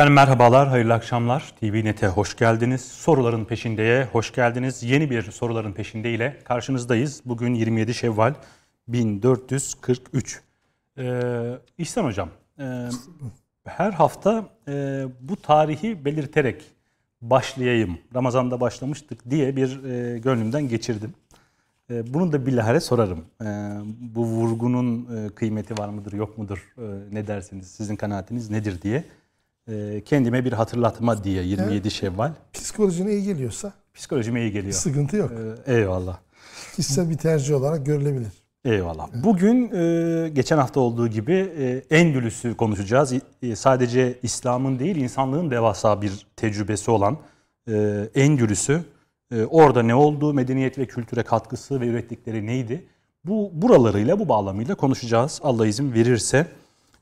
Efendim merhabalar, hayırlı akşamlar. TV Net'e hoş geldiniz. Soruların peşindeye hoş geldiniz. Yeni bir soruların peşinde ile karşınızdayız. Bugün 27 Şevval 1443. Ee, İhsan Hocam, e, her hafta e, bu tarihi belirterek başlayayım, Ramazan'da başlamıştık diye bir e, gönlümden geçirdim. E, bunu da bilahare sorarım. E, bu vurgunun e, kıymeti var mıdır, yok mudur, e, ne dersiniz, sizin kanaatiniz nedir diye kendime bir hatırlatma diye 27 evet. Şevval. Psikolojine iyi geliyorsa? Psikolojime iyi geliyor. Sıkıntı yok. E, eyvallah. Kişisel bir tercih olarak görülebilir. Eyvallah. Bugün e, geçen hafta olduğu gibi e, Endülüs'ü konuşacağız. E, sadece İslam'ın değil insanlığın devasa bir tecrübesi olan e, Endülüs'ü. E, orada ne oldu, medeniyet ve kültüre katkısı ve ürettikleri neydi? Bu buralarıyla, bu bağlamıyla konuşacağız Allah izin verirse.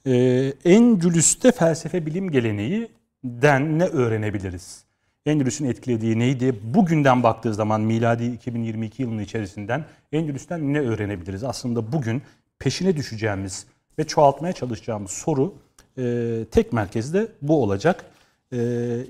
E, Endülüs'te felsefe bilim geleneğinden ne öğrenebiliriz? Endülüs'ün etkilediği neydi? Bugünden baktığı zaman miladi 2022 yılının içerisinden Endülüs'ten ne öğrenebiliriz? Aslında bugün peşine düşeceğimiz ve çoğaltmaya çalışacağımız soru e, tek merkezde bu olacak. E,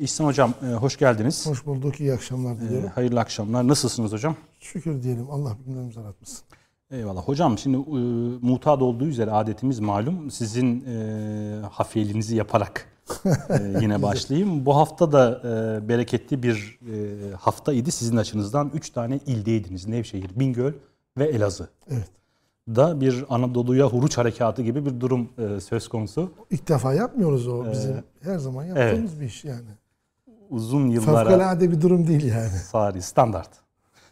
İhsan Hocam e, hoş geldiniz. Hoş bulduk, iyi akşamlar e, diliyorum. E, hayırlı akşamlar. Nasılsınız hocam? Şükür diyelim. Allah günlerimizi aratmasın. Eyvallah. Hocam şimdi e, mutat olduğu üzere adetimiz malum. Sizin e, hafiyeliğinizi yaparak ee, yine başlayayım. Bu hafta da e, bereketli bir e, hafta idi. Sizin açınızdan 3 tane ildeydiniz. Nevşehir, Bingöl ve Elazığ. Evet. Da bir Anadolu'ya huruç harekatı gibi bir durum e, söz konusu. İlk defa yapmıyoruz o bizim. Ee, her zaman yaptığımız evet. bir iş yani. Uzun yıllara... Fevkalade bir durum değil yani. Sari, standart.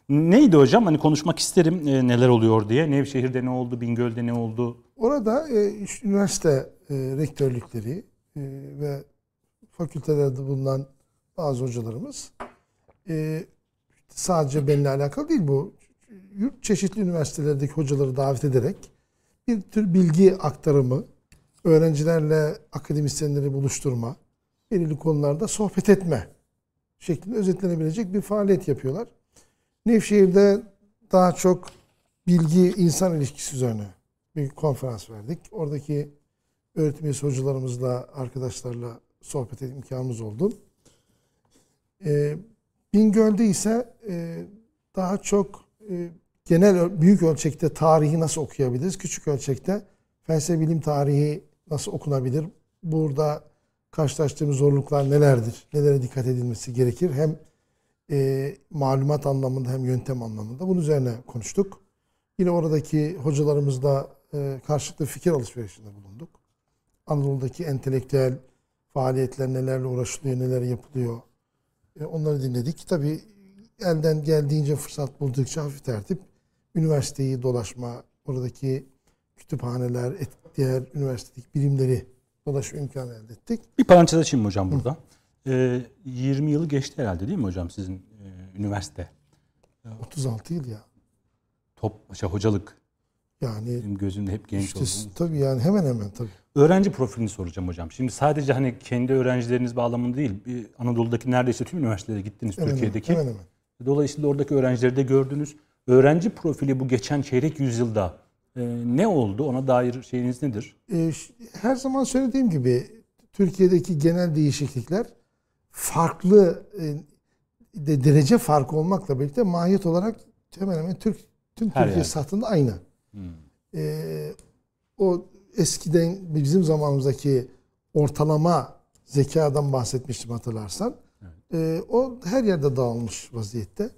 Neydi hocam? Hani konuşmak isterim e, neler oluyor diye. Nevşehir'de ne oldu, Bingöl'de ne oldu? Orada e, üniversite e, rektörlükleri, e, ve fakültelerde bulunan bazı hocalarımız e, sadece benimle alakalı değil bu. Çeşitli üniversitelerdeki hocaları davet ederek bir tür bilgi aktarımı, öğrencilerle akademisyenleri buluşturma, belirli konularda sohbet etme şeklinde özetlenebilecek bir faaliyet yapıyorlar. Nevşehir'de daha çok bilgi insan ilişkisi üzerine bir konferans verdik. Oradaki öğretim üyesi hocalarımızla, arkadaşlarla sohbet etme imkanımız oldu. E, Bingöl'de ise e, daha çok e, genel büyük ölçekte tarihi nasıl okuyabiliriz? Küçük ölçekte felsefe bilim tarihi nasıl okunabilir? Burada karşılaştığımız zorluklar nelerdir? Nelere dikkat edilmesi gerekir? Hem e, malumat anlamında hem yöntem anlamında. Bunun üzerine konuştuk. Yine oradaki hocalarımızla e, karşılıklı fikir alışverişinde bulunduk. Anadolu'daki entelektüel faaliyetler nelerle uğraşılıyor, neler yapılıyor. E, onları dinledik. Tabii elden geldiğince fırsat buldukça hafif tertip üniversiteyi dolaşma, oradaki kütüphaneler, diğer üniversitedeki bilimleri dolaşma imkanı elde ettik. Bir parantez açayım hocam burada. Ee, 20 yılı geçti herhalde değil mi hocam sizin e, üniversite? 36 yıl ya. Top, şey, hocalık. Yani Benim gözümde hep genç işte, oldum. Tabii yani hemen hemen tabii. Öğrenci profilini soracağım hocam. Şimdi sadece hani kendi öğrencileriniz bağlamında değil, bir Anadolu'daki neredeyse tüm üniversitelere gittiniz hemen Türkiye'deki. Hemen hemen. Dolayısıyla oradaki öğrencileri de gördünüz. Öğrenci profili bu geçen çeyrek yüzyılda e, ne oldu? Ona dair şeyiniz nedir? E, her zaman söylediğim gibi Türkiye'deki genel değişiklikler farklı e, de derece farkı olmakla birlikte mahiyet olarak hemen hemen Türk tüm Her Türkiye sahtında aynı. Hmm. E, o eskiden bizim zamanımızdaki ortalama zekadan bahsetmiştim hatırlarsan. Evet. E, o her yerde dağılmış vaziyette.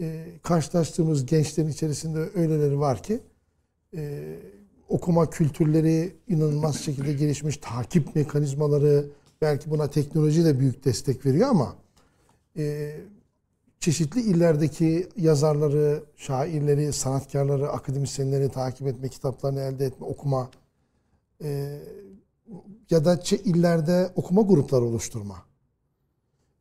E, karşılaştığımız gençlerin içerisinde öyleleri var ki e, okuma kültürleri inanılmaz şekilde gelişmiş. Takip mekanizmaları belki buna teknoloji de büyük destek veriyor ama e, çeşitli illerdeki yazarları, şairleri, sanatkarları, akademisyenleri takip etme, kitaplarını elde etme, okuma e, ya da illerde okuma grupları oluşturma.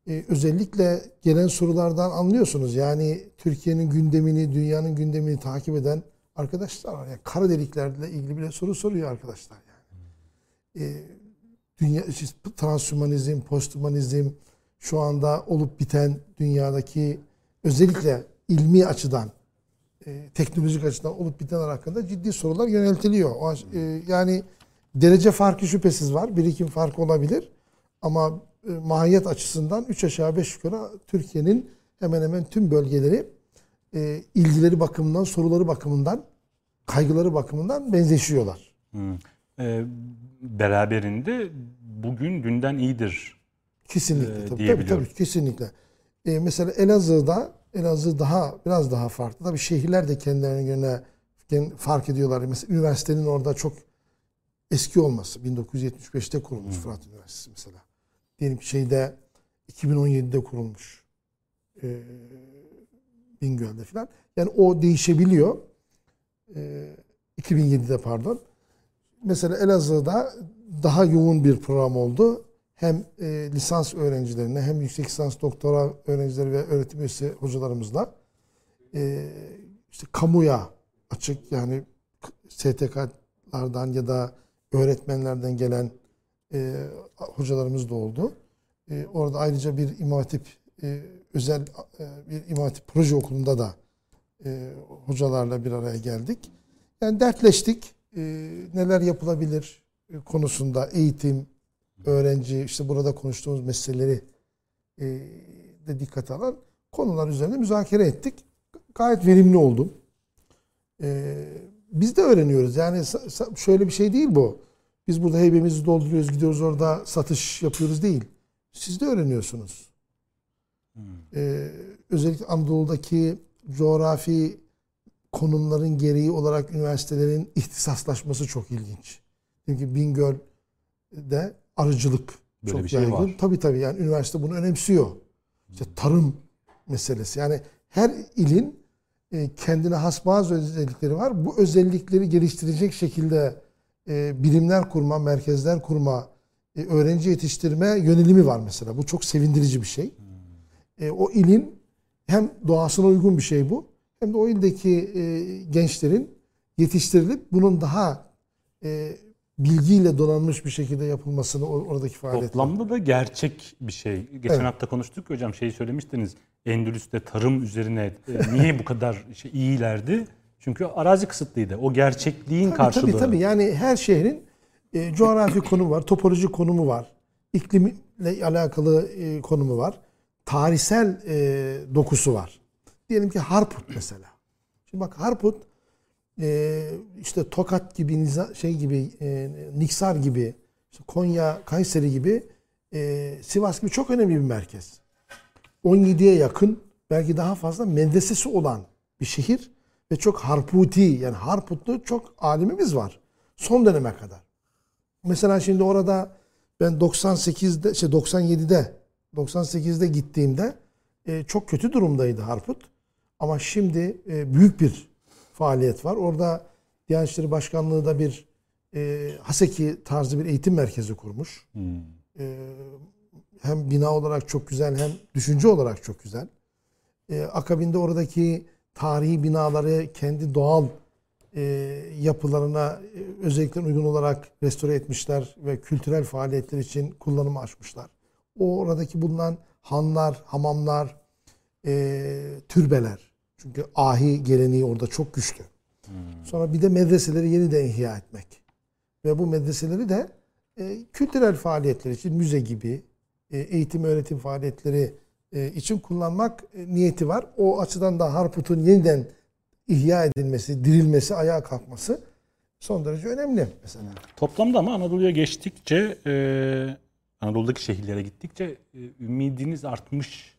E, özellikle gelen sorulardan anlıyorsunuz. Yani Türkiye'nin gündemini, dünyanın gündemini takip eden arkadaşlar var. Yani kara deliklerle ilgili bile soru soruyor arkadaşlar yani. E, dünya transhumanizm, posthumanizm, şu anda olup biten dünyadaki özellikle ilmi açıdan, e, teknolojik açıdan olup bitenler hakkında ciddi sorular yöneltiliyor. O, e, yani derece farkı şüphesiz var. Birikim farkı olabilir. Ama e, mahiyet açısından 3 aşağı 5 yukarı Türkiye'nin hemen hemen tüm bölgeleri e, ilgileri bakımından, soruları bakımından, kaygıları bakımından benzeşiyorlar. Hmm. Ee, beraberinde bugün dünden iyidir Kesinlikle. e, tabii, tabii, tabii, kesinlikle. E, mesela Elazığ'da Elazığ daha biraz daha farklı. Tabii şehirler de kendilerine göre fark ediyorlar. Mesela üniversitenin orada çok eski olması. 1975'te kurulmuş Fırat Üniversitesi mesela. Diyelim ki şeyde 2017'de kurulmuş. E, Bingöl'de falan. Yani o değişebiliyor. E, 2007'de pardon. Mesela Elazığ'da daha yoğun bir program oldu. Hem e, lisans öğrencilerine hem yüksek lisans doktora öğrencileri ve öğretim üyesi hocalarımızla e, işte kamuya açık yani STK'lardan ya da öğretmenlerden gelen e, hocalarımız da oldu. E, orada ayrıca bir İmam Hatip e, özel e, bir İmam Hatip proje okulunda da e, hocalarla bir araya geldik. Yani dertleştik. E, neler yapılabilir e, konusunda eğitim, öğrenci, işte burada konuştuğumuz meseleleri e, de dikkate alan konular üzerinde müzakere ettik. Gayet verimli oldum. E, biz de öğreniyoruz. Yani şöyle bir şey değil bu. Biz burada heybemizi dolduruyoruz, gidiyoruz orada satış yapıyoruz değil. Siz de öğreniyorsunuz. E, özellikle Anadolu'daki coğrafi konumların gereği olarak üniversitelerin ihtisaslaşması çok ilginç. Çünkü Bingöl'de arıcılık Böyle çok bir şey yaygın. var. Tabii tabii yani üniversite bunu önemsiyor. İşte tarım meselesi. Yani her ilin e, kendine has bazı özellikleri var. Bu özellikleri geliştirecek şekilde e, birimler kurma, merkezler kurma, e, öğrenci yetiştirme yönelimi var mesela. Bu çok sevindirici bir şey. E, o ilin hem doğasına uygun bir şey bu hem de o ildeki e, gençlerin yetiştirilip bunun daha e, bilgiyle donanmış bir şekilde yapılmasını or- oradaki faaliyet. Toplamda da gerçek bir şey. Geçen Evet. hafta konuştuk ya hocam şeyi söylemiştiniz. Endülüs'te tarım üzerine e, niye bu kadar şey, iyilerdi? Çünkü arazi kısıtlıydı. O gerçekliğin Tabii, karşılığı. Tabii tabii yani her şehrin e, coğrafi konumu var, topolojik konumu var, iklimle alakalı e, konumu var, tarihsel e, dokusu var. Diyelim ki Harput mesela. Şimdi bak Harput e, işte Tokat gibi, şey gibi, e, Niksar gibi, işte Konya, Kayseri gibi, e, Sivas gibi çok önemli bir merkez. 17'ye yakın belki daha fazla medresesi olan bir şehir ve çok harputi yani harputlu çok alimimiz var. Son döneme kadar. Mesela şimdi orada ben 98'de şey 97'de 98'de gittiğimde e, çok kötü durumdaydı Harput. Ama şimdi e, büyük bir faaliyet var. Orada Diyanet İşleri Başkanlığı da bir e, Haseki tarzı bir eğitim merkezi kurmuş. E, hem bina olarak çok güzel hem düşünce olarak çok güzel. E, akabinde oradaki tarihi binaları kendi doğal e, yapılarına e, özellikle uygun olarak restore etmişler ve kültürel faaliyetler için kullanıma açmışlar. O oradaki bulunan hanlar, hamamlar, e, türbeler. Çünkü ahi geleneği orada çok güçlü. Sonra bir de medreseleri yeniden ihya etmek. Ve bu medreseleri de e, kültürel faaliyetler için müze gibi e, eğitim öğretim faaliyetleri e, için kullanmak e, niyeti var. O açıdan da Harput'un yeniden ihya edilmesi, dirilmesi, ayağa kalkması son derece önemli mesela. Toplamda ama Anadolu'ya geçtikçe, e, Anadolu'daki şehirlere gittikçe e, ümidiniz artmış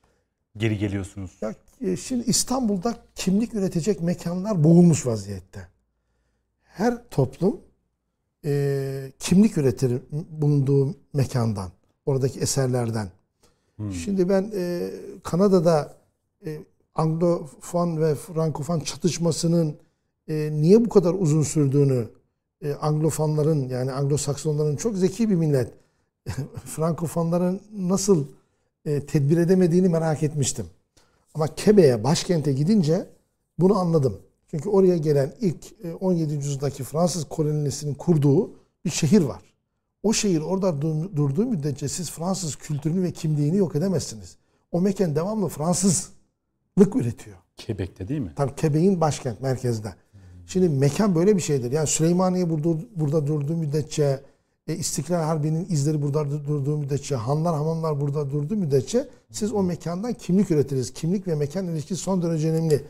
geri geliyorsunuz. Ya e, şimdi İstanbul'da kimlik üretecek mekanlar boğulmuş vaziyette. Her toplum e, kimlik üretir bulunduğu mekandan, oradaki eserlerden. Şimdi ben e, Kanada'da e, Anglofon ve Frankofon çatışmasının e, niye bu kadar uzun sürdüğünü, e, Anglofonların yani Anglo-Saksonların çok zeki bir millet, Frankofonların nasıl e, tedbir edemediğini merak etmiştim. Ama Kebe'ye, başkente gidince bunu anladım. Çünkü oraya gelen ilk e, 17. yüzyıldaki Fransız kolonisinin kurduğu bir şehir var. O şehir orada dur- durduğu müddetçe siz Fransız kültürünü ve kimliğini yok edemezsiniz. O mekan devamlı Fransızlık üretiyor. Quebec'te değil mi? Tabii Quebec'in başkent merkezde. Şimdi mekan böyle bir şeydir. Yani Süleymaniye burada, burada durduğu müddetçe E, İstiklal Harbi'nin izleri burada durduğu müddetçe, hanlar hamamlar burada durduğu müddetçe siz o mekandan kimlik üretiriz. Kimlik ve mekan ilişkisi son derece önemli.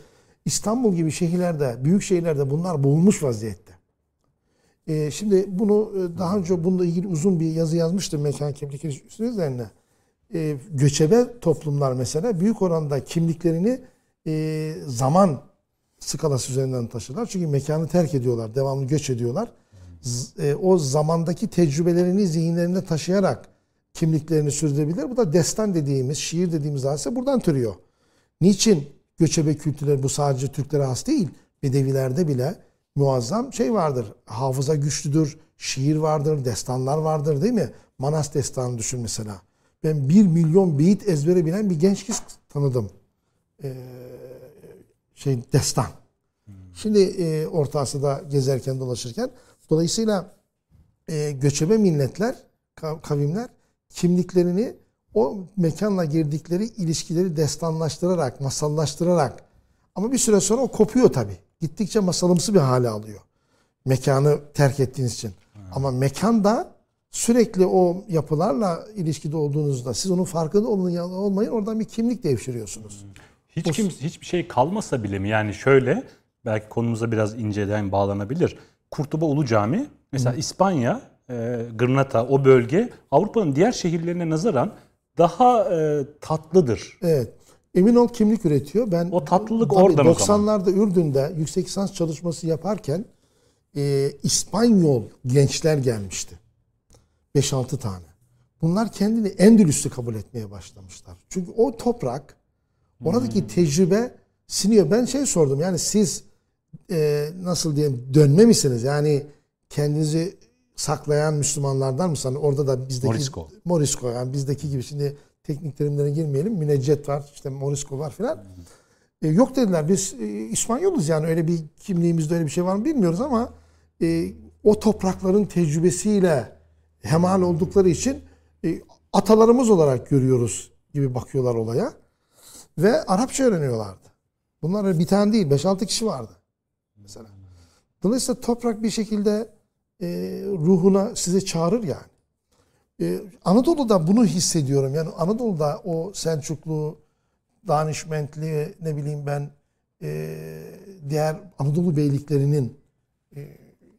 İstanbul gibi şehirlerde, büyük şehirlerde bunlar boğulmuş vaziyette. E, şimdi bunu e, daha önce bununla ilgili uzun bir yazı yazmıştım mekan kimlik ilişkisi üzerine. E, göçebe toplumlar mesela büyük oranda kimliklerini e, zaman skalası üzerinden taşırlar. Çünkü mekanı terk ediyorlar, devamlı göç ediyorlar. E, o zamandaki tecrübelerini zihinlerinde taşıyarak kimliklerini sürdürebilir. Bu da destan dediğimiz, şiir dediğimiz hadise buradan türüyor. Niçin göçebe kültürler bu sadece Türklere has değil, Bedevilerde bile muazzam şey vardır. Hafıza güçlüdür, şiir vardır, destanlar vardır değil mi? Manas destanı düşün mesela. Ben bir milyon beyit ezbere bilen bir genç kız tanıdım. Ee, şey destan. Şimdi e, Orta Asya'da gezerken dolaşırken dolayısıyla e, göçebe milletler, kav- kavimler kimliklerini o mekanla girdikleri ilişkileri destanlaştırarak, masallaştırarak ama bir süre sonra o kopuyor tabii. Gittikçe masalımsı bir hale alıyor. Mekanı terk ettiğiniz için. Ama mekanda sürekli o yapılarla ilişkide olduğunuzda siz onun farkında da olmayın oradan bir kimlik devşiriyorsunuz. Hiç kim hiçbir şey kalmasa bile mi? Yani şöyle belki konumuza biraz inceden bağlanabilir. Kurtuba Ulu Cami mesela İspanya, e, Gırnata o bölge Avrupa'nın diğer şehirlerine nazaran daha e, tatlıdır. Evet. Emin ol kimlik üretiyor. Ben O tatlılık Tabii oradan o zaman. 90'larda Ürdün'de yüksek lisans çalışması yaparken e, İspanyol gençler gelmişti. 5-6 tane. Bunlar kendini Endülüs'ü kabul etmeye başlamışlar. Çünkü o toprak, oradaki Hmm. tecrübe siniyor. Ben şey sordum yani siz e, nasıl diyeyim dönme misiniz? Yani kendinizi saklayan Müslümanlardan mısınız? Orada da bizdeki Morisco. Morisco yani bizdeki gibi şimdi teknik terimlere girmeyelim. Müneccet var, işte Morisco var filan. E, yok dediler biz e, İspanyoluz yani öyle bir kimliğimizde öyle bir şey var mı bilmiyoruz ama e, o toprakların tecrübesiyle hemal oldukları için e, atalarımız olarak görüyoruz gibi bakıyorlar olaya. Ve Arapça öğreniyorlardı. Bunlar bir tane değil 5-6 kişi vardı mesela. Dolayısıyla toprak bir şekilde e, ruhuna size çağırır yani. Ee, Anadolu'da bunu hissediyorum. Yani Anadolu'da o Selçuklu, Danişmentli, ne bileyim ben e, diğer Anadolu beyliklerinin e,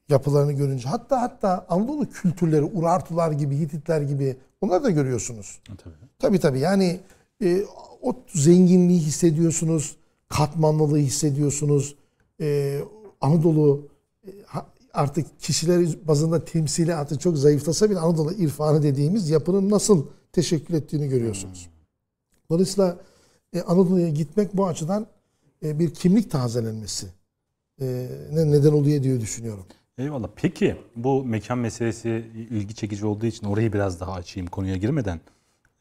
yapılarını görünce hatta hatta Anadolu kültürleri Urartular gibi, Hititler gibi onları da görüyorsunuz. Tabii. Tabii tabii yani e, o zenginliği hissediyorsunuz, katmanlılığı hissediyorsunuz. E, Anadolu e, ha- artık kişiler bazında temsili artık çok zayıflasa bile Anadolu irfanı dediğimiz yapının nasıl teşekkür ettiğini görüyorsunuz. Dolayısıyla e, Anadolu'ya gitmek bu açıdan e, bir kimlik tazelenmesi e, ne neden oluyor diye düşünüyorum. Eyvallah. Peki bu mekan meselesi ilgi çekici olduğu için orayı biraz daha açayım konuya girmeden.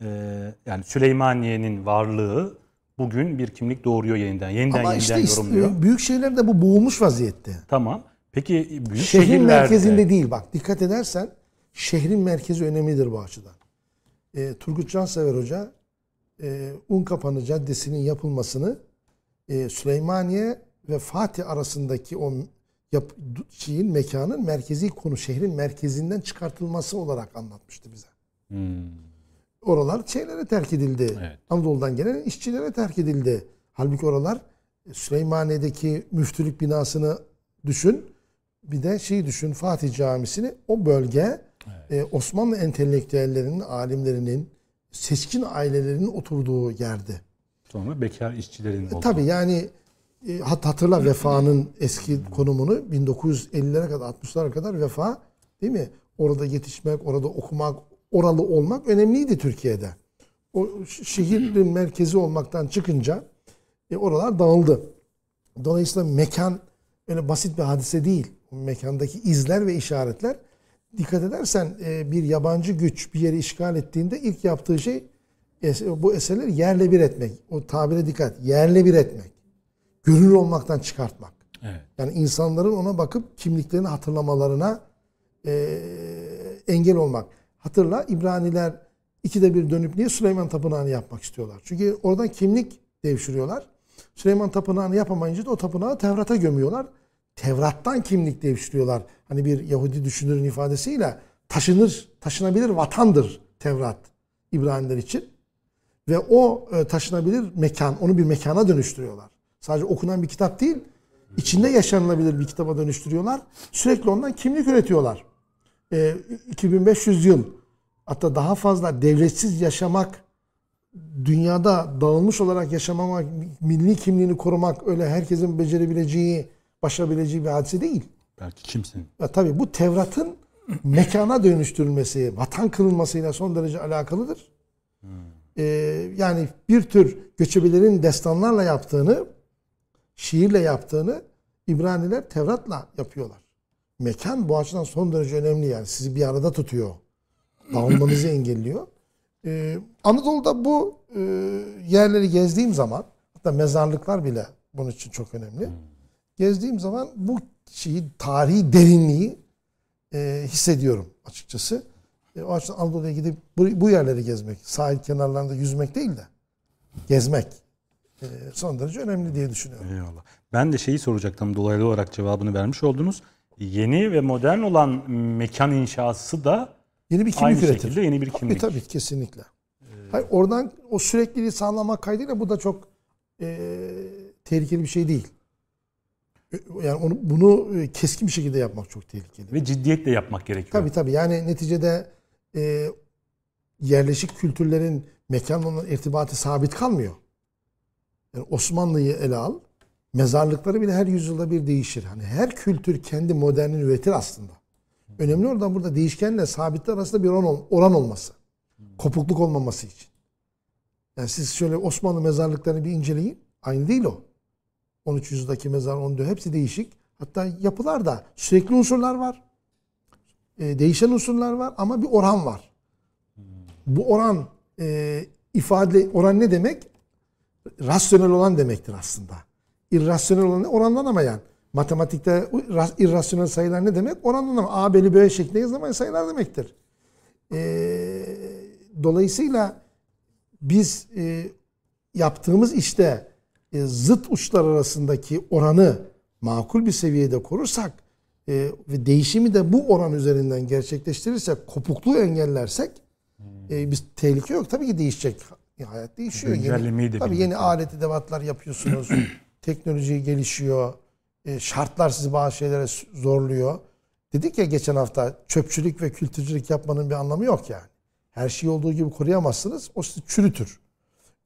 Ee, yani Süleymaniye'nin varlığı bugün bir kimlik doğuruyor yeniden. Yeniden Ama yeniden işte yorumluyor. is- büyük şehirlerde bu boğulmuş vaziyette. Tamam. Peki büyük Şehrin şehirlerde merkezinde değil bak dikkat edersen şehrin merkezi önemlidir bu açıdan. E, Turgut Cansever Hoca e, Unkapanı Caddesi'nin yapılmasını e, Süleymaniye ve Fatih arasındaki o yap, şeyin mekanın merkezi konu şehrin merkezinden çıkartılması olarak anlatmıştı bize. Hmm, Oralar şeylere terk edildi. Evet. Anadolu'dan gelen işçilere terk edildi. Halbuki oralar Süleymaniye'deki müftülük binasını düşün. Bir de şeyi düşün Fatih Camisi'ni. O bölge e, Osmanlı entelektüellerinin, alimlerinin, seçkin ailelerinin oturduğu yerdi. sonra bekar işçilerin oldu. E, Tabii yani e, hat hatırla Vefa'nın eski konumunu 1950'lere kadar 60'lara kadar Vefa değil mi? Orada yetişmek, orada okumak, oralı olmak önemliydi Türkiye'de. O şehrin merkezi olmaktan çıkınca e, oralar dağıldı. Dolayısıyla mekan öyle basit bir hadise değil. O mekandaki izler ve işaretler dikkat edersen e, bir yabancı güç bir yeri işgal ettiğinde ilk yaptığı şey bu eserleri yerle bir etmek. O tabire dikkat. Yerle bir etmek. Görünür olmaktan çıkartmak. Evet. Yani insanların ona bakıp kimliklerini hatırlamalarına e, engel olmak. Hatırla İbraniler ikide bir dönüp niye Süleyman Tapınağı'nı yapmak istiyorlar? Çünkü oradan kimlik devşiriyorlar. Süleyman Tapınağı'nı yapamayınca da o tapınağı Tevrat'a gömüyorlar. Tevrat'tan kimlik devşiriyorlar. Hani bir Yahudi düşünürün ifadesiyle taşınır, taşınabilir vatandır Tevrat İbraniler için. Ve o e, taşınabilir mekan, onu bir mekana dönüştürüyorlar. Sadece okunan bir kitap değil, içinde yaşanılabilir bir kitaba dönüştürüyorlar. Sürekli ondan kimlik üretiyorlar. E, 2500 yıl hatta daha fazla devletsiz yaşamak, dünyada dağılmış olarak yaşamamak, milli kimliğini korumak öyle herkesin becerebileceği, başarabileceği bir hadise değil. Belki kimsin? Ya tabii bu Tevrat'ın mekana dönüştürülmesi, vatan kılınmasıyla son derece alakalıdır. Ee, yani bir tür göçebelerin destanlarla yaptığını, şiirle yaptığını İbraniler Tevrat'la yapıyorlar. Mekan bu açıdan son derece önemli yani. Sizi bir arada tutuyor. Dağılmanızı engelliyor. Ee, Anadolu'da bu e, yerleri gezdiğim zaman, hatta mezarlıklar bile bunun için çok önemli. Gezdiğim zaman bu şeyi, tarihi derinliği e, hissediyorum açıkçası. E, o açıdan Anadolu'ya gidip bu, bu yerleri gezmek, sahil kenarlarında yüzmek değil de gezmek e, son derece önemli diye düşünüyorum. Eyvallah. Ben de şeyi soracaktım dolaylı olarak cevabını vermiş oldunuz. Yeni ve modern olan mekan inşası da Yeni bir kimlik aynı üretir. şekilde yeni bir kimlik. E, tabii kesinlikle. Hayır, oradan o sürekliliği sağlamak kaydıyla bu da çok e, tehlikeli bir şey değil. E, Yani onu, bunu e, keskin bir şekilde yapmak çok tehlikeli. Ve ciddiyetle yapmak gerekiyor. Tabii tabii yani neticede e, yerleşik kültürlerin mekanla olan irtibatı sabit kalmıyor. Yani Osmanlı'yı ele al. Mezarlıkları bile her yüzyılda bir değişir. Hani her kültür kendi modernini üretir aslında. Önemli oradan burada değişkenle sabitler arasında bir oran, oran olması. Kopukluk olmaması için. Yani siz şöyle Osmanlı mezarlıklarını bir inceleyin. Aynı değil o. 13 yüzyıldaki mezar, 14 hepsi değişik. Hatta yapılarda sürekli unsurlar var. E, değişen unsurlar var ama bir oran var. Bu oran e, ifade oran ne demek? Rasyonel olan demektir aslında. İrrasyonel olan oranlanamayan. Matematikte ra- irrasyonel sayılar ne demek? Oranlanamayan. A bölü B şeklinde yazılamayan sayılar demektir. E, dolayısıyla biz e, yaptığımız işte e, zıt uçlar arasındaki oranı makul bir seviyede korursak e, ve değişimi de bu oran üzerinden gerçekleştirirsek, kopukluğu engellersek e, biz tehlike yok. Tabii ki değişecek. Ya, hayat değişiyor. Güncellemeyi de tabii yeni alet edevatlar yapıyorsunuz. Teknoloji gelişiyor. E, şartlar sizi bazı şeylere zorluyor. Dedik ya geçen hafta çöpçülük ve kültürcülük yapmanın bir anlamı yok yani. Her şeyi olduğu gibi koruyamazsınız. O sizi çürütür.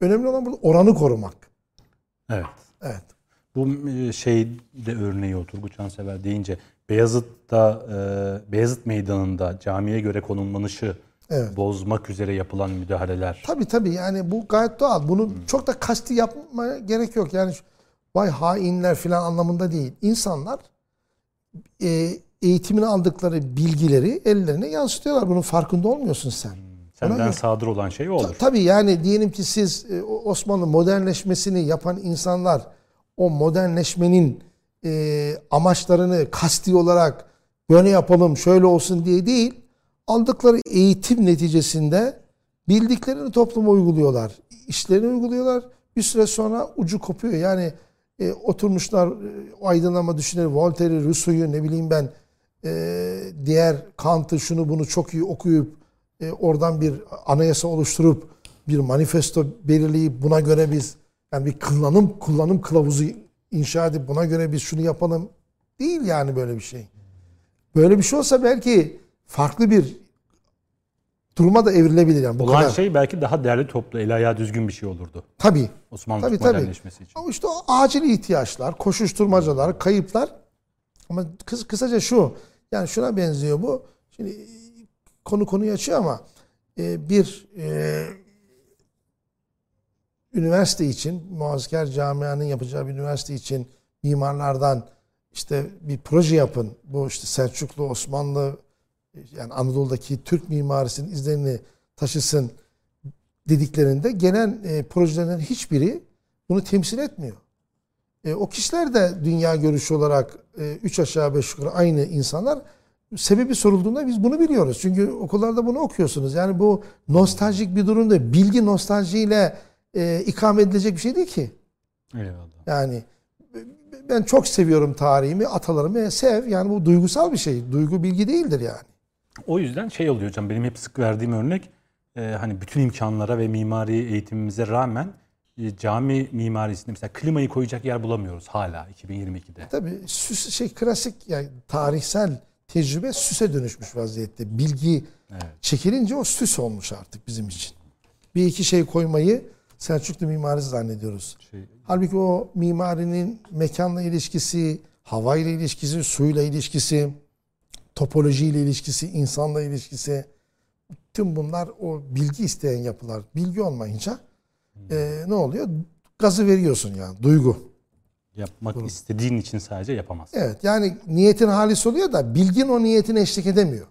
Önemli olan burada oranı korumak. Evet. Evet. Bu e, şey de örneği o Turgut Cansever deyince Beyazıt'ta e, Beyazıt Meydanı'nda camiye göre konumlanışı Evet. bozmak üzere yapılan müdahaleler. Tabii tabii yani bu gayet doğal. Bunu çok da kasti yapmaya gerek yok. Yani vay hainler falan anlamında değil. İnsanlar e, eğitimini aldıkları bilgileri ellerine yansıtıyorlar. Bunun farkında olmuyorsun sen. Senden göre- sadır olan şey olur. Tabii yani diyelim ki siz e, Osmanlı modernleşmesini yapan insanlar o modernleşmenin e, amaçlarını kasti olarak böyle yapalım şöyle olsun diye değil aldıkları eğitim neticesinde bildiklerini topluma uyguluyorlar. İşlerini uyguluyorlar. Bir süre sonra ucu kopuyor. Yani e, oturmuşlar e, aydınlanma düşünür Voltaire'i, Rousseau'yu ne bileyim ben e, diğer Kant'ı şunu bunu çok iyi okuyup e, oradan bir anayasa oluşturup bir manifesto belirleyip buna göre biz yani bir kullanım kullanım kılavuzu inşa edip buna göre biz şunu yapalım değil yani böyle bir şey. Böyle bir şey olsa belki farklı bir duruma da evrilebilir yani bu Olan kadar. şey belki daha değerli toplu, el ayağı düzgün bir şey olurdu. Tabii. Osmanlı Tabii, tabii. modernleşmesi için. Ama işte o acil ihtiyaçlar, koşuşturmacalar, kayıplar. Ama kıs kısaca şu, yani şuna benziyor bu. Şimdi konu konuyu açıyor ama e, bir e, üniversite için, muhafazakar camianın yapacağı bir üniversite için mimarlardan işte bir proje yapın. Bu işte Selçuklu, Osmanlı, yani Anadolu'daki Türk mimarisinin izlerini taşısın dediklerinde gelen e, projelerin hiçbiri bunu temsil etmiyor. E, o kişiler de dünya görüşü olarak e, üç aşağı beş yukarı aynı insanlar. Sebebi sorulduğunda biz bunu biliyoruz. Çünkü okullarda bunu okuyorsunuz. Yani bu nostaljik bir durum değil. Bilgi nostaljiyle e, ikame edilecek bir şey değil ki. Eyvallah. Yani ben çok seviyorum tarihimi, atalarımı. Sev. Yani bu duygusal bir şey. Duygu bilgi değildir yani. O yüzden şey oluyor hocam benim hep sık verdiğim örnek e, hani bütün imkanlara ve mimari eğitimimize rağmen e, cami mimarisinde mesela klimayı koyacak yer bulamıyoruz hala 2022'de. Tabii süs, şey klasik yani tarihsel tecrübe süse dönüşmüş vaziyette. Bilgi Evet. çekilince o süs olmuş artık bizim için. Bir iki şey koymayı Selçuklu mimarisi zannediyoruz. Şey, Halbuki o mimarinin mekanla ilişkisi, havayla ilişkisi, suyla ilişkisi, topolojiyle ilişkisi, insanla ilişkisi tüm bunlar o bilgi isteyen yapılar. Bilgi olmayınca e, ne oluyor? Gazı veriyorsun yani duygu. yapmak istediğin için sadece yapamazsın. Evet yani niyetin halis oluyor da bilgin o niyetine eşlik edemiyor.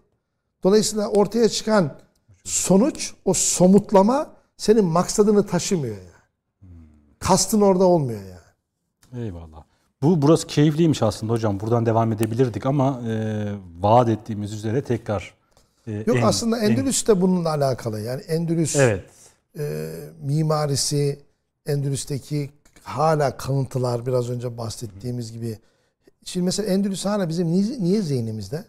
Dolayısıyla ortaya çıkan sonuç o somutlama senin maksadını taşımıyor yani. Kastın orada olmuyor yani. Eyvallah. Bu burası keyifliymiş aslında hocam. Buradan devam edebilirdik ama e, vaat ettiğimiz üzere tekrar e, Yok en- aslında en- Endülüs de bununla alakalı. Yani Endülüs Evet. e, mimarisi, Endülüs'teki hala kalıntılar biraz önce bahsettiğimiz gibi. Şimdi mesela Endülüs hala bizim niye, niye zihnimizde?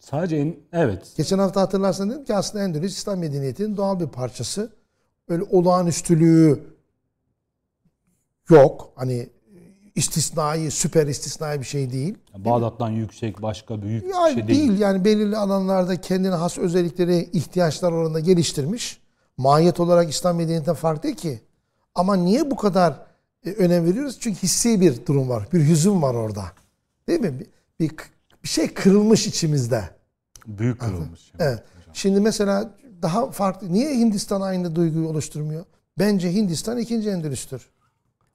Sadece en, evet. Geçen hafta hatırlarsan dedim ki aslında Endülüs İslam medeniyetinin doğal bir parçası. Öyle olağanüstülüğü yok. Hani istisnai, süper istisnai bir şey değil. Bağdat'tan yüksek başka büyük bir Yani şey değil. değil. Yani belirli alanlarda kendine has özellikleri, ihtiyaçlar oranında geliştirmiş. Mahiyet olarak İslam medeniyetinden farklı değil ki. Ama niye bu kadar e, önem veriyoruz? Çünkü hissi bir durum var. Bir hüzün var orada. Değil mi? Bir, bir, şey kırılmış içimizde. Büyük kırılmış. Evet. Şimdi mesela daha farklı. Niye Hindistan aynı duyguyu oluşturmuyor? Bence Hindistan ikinci Endülüs'tür.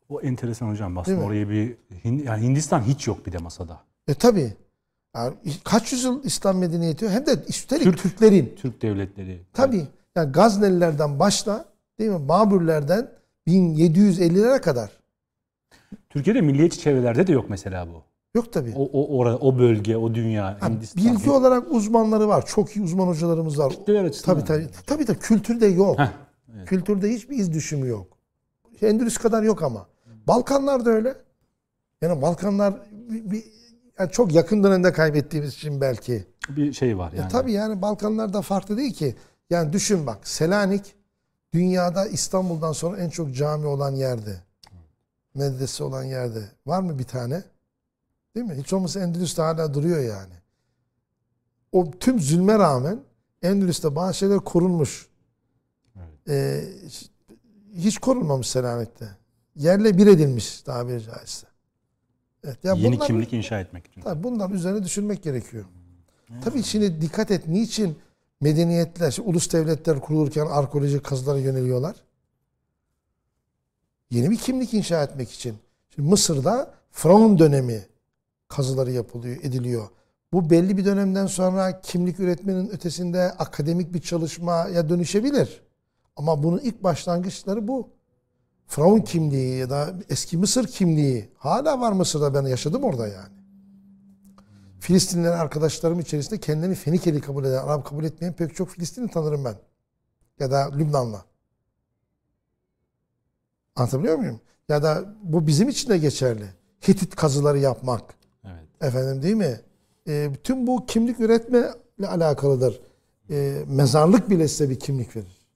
O enteresan hocam. Değil Aslında mi? oraya bir yani Hindistan hiç yok bir de masada. E tabi. Yani kaç yüzyıl İslam medeniyeti hem de üstelik Türk- Türklerin. Türk devletleri. Tabii. Yani Gaznelilerden başla değil mi? Babürlerden 1750'lere kadar. Türkiye'de milliyetçi çevrelerde de yok mesela bu. Yok tabii. O o ora, o bölge, o dünya, Ha, Hindistan. bilgi olarak uzmanları var. Çok iyi uzman hocalarımız var. Kitleler açısından. Tabii tabii. Tabii de kültürde yok. Heh, Kültürde hiçbir iz düşümü yok. Endülüs kadar yok ama. Balkanlar da öyle. Yani Balkanlar bir, bir- yani çok yakın dönemde kaybettiğimiz için belki. bir şey var yani. E tabii yani Balkanlar da farklı değil ki. Yani düşün bak Selanik dünyada İstanbul'dan sonra en çok cami olan yerde. Medrese olan yerde. Var mı bir tane? Değil mi? Hiç olmazsa Endülüs'te hala duruyor yani. O tüm zulme rağmen Endülüs'te bazı şeyler korunmuş. Ee, hiç korunmamış Selanik'te. Yerle bir edilmiş tabiri caizse. Evet, ya Yeni bunlar- kimlik inşa etmek için. Tabii bundan üzerine düşünmek gerekiyor. Tabii şimdi dikkat et. Niçin medeniyetler, şimdi ulus devletler kurulurken arkeolojik kazılara yöneliyorlar? Yeni bir kimlik inşa etmek için. Şimdi Mısır'da Firavun dönemi kazıları yapılıyor, ediliyor. Bu belli bir dönemden sonra kimlik üretmenin ötesinde akademik bir çalışmaya dönüşebilir. Ama bunun ilk başlangıçları bu. Firavun kimliği ya da eski Mısır kimliği hala var Mısır'da ben yaşadım orada yani. Filistinliler arkadaşlarım içerisinde kendini Fenikeli kabul eden, Arap kabul etmeyen pek çok Filistinli tanırım ben. Ya da Lübnanlı. Anlatabiliyor muyum? Ya da bu bizim için de geçerli. Hitit kazıları yapmak. Evet. Efendim değil mi? E, bütün bu kimlik üretme ile alakalıdır. E, mezarlık bile size bir kimlik verir.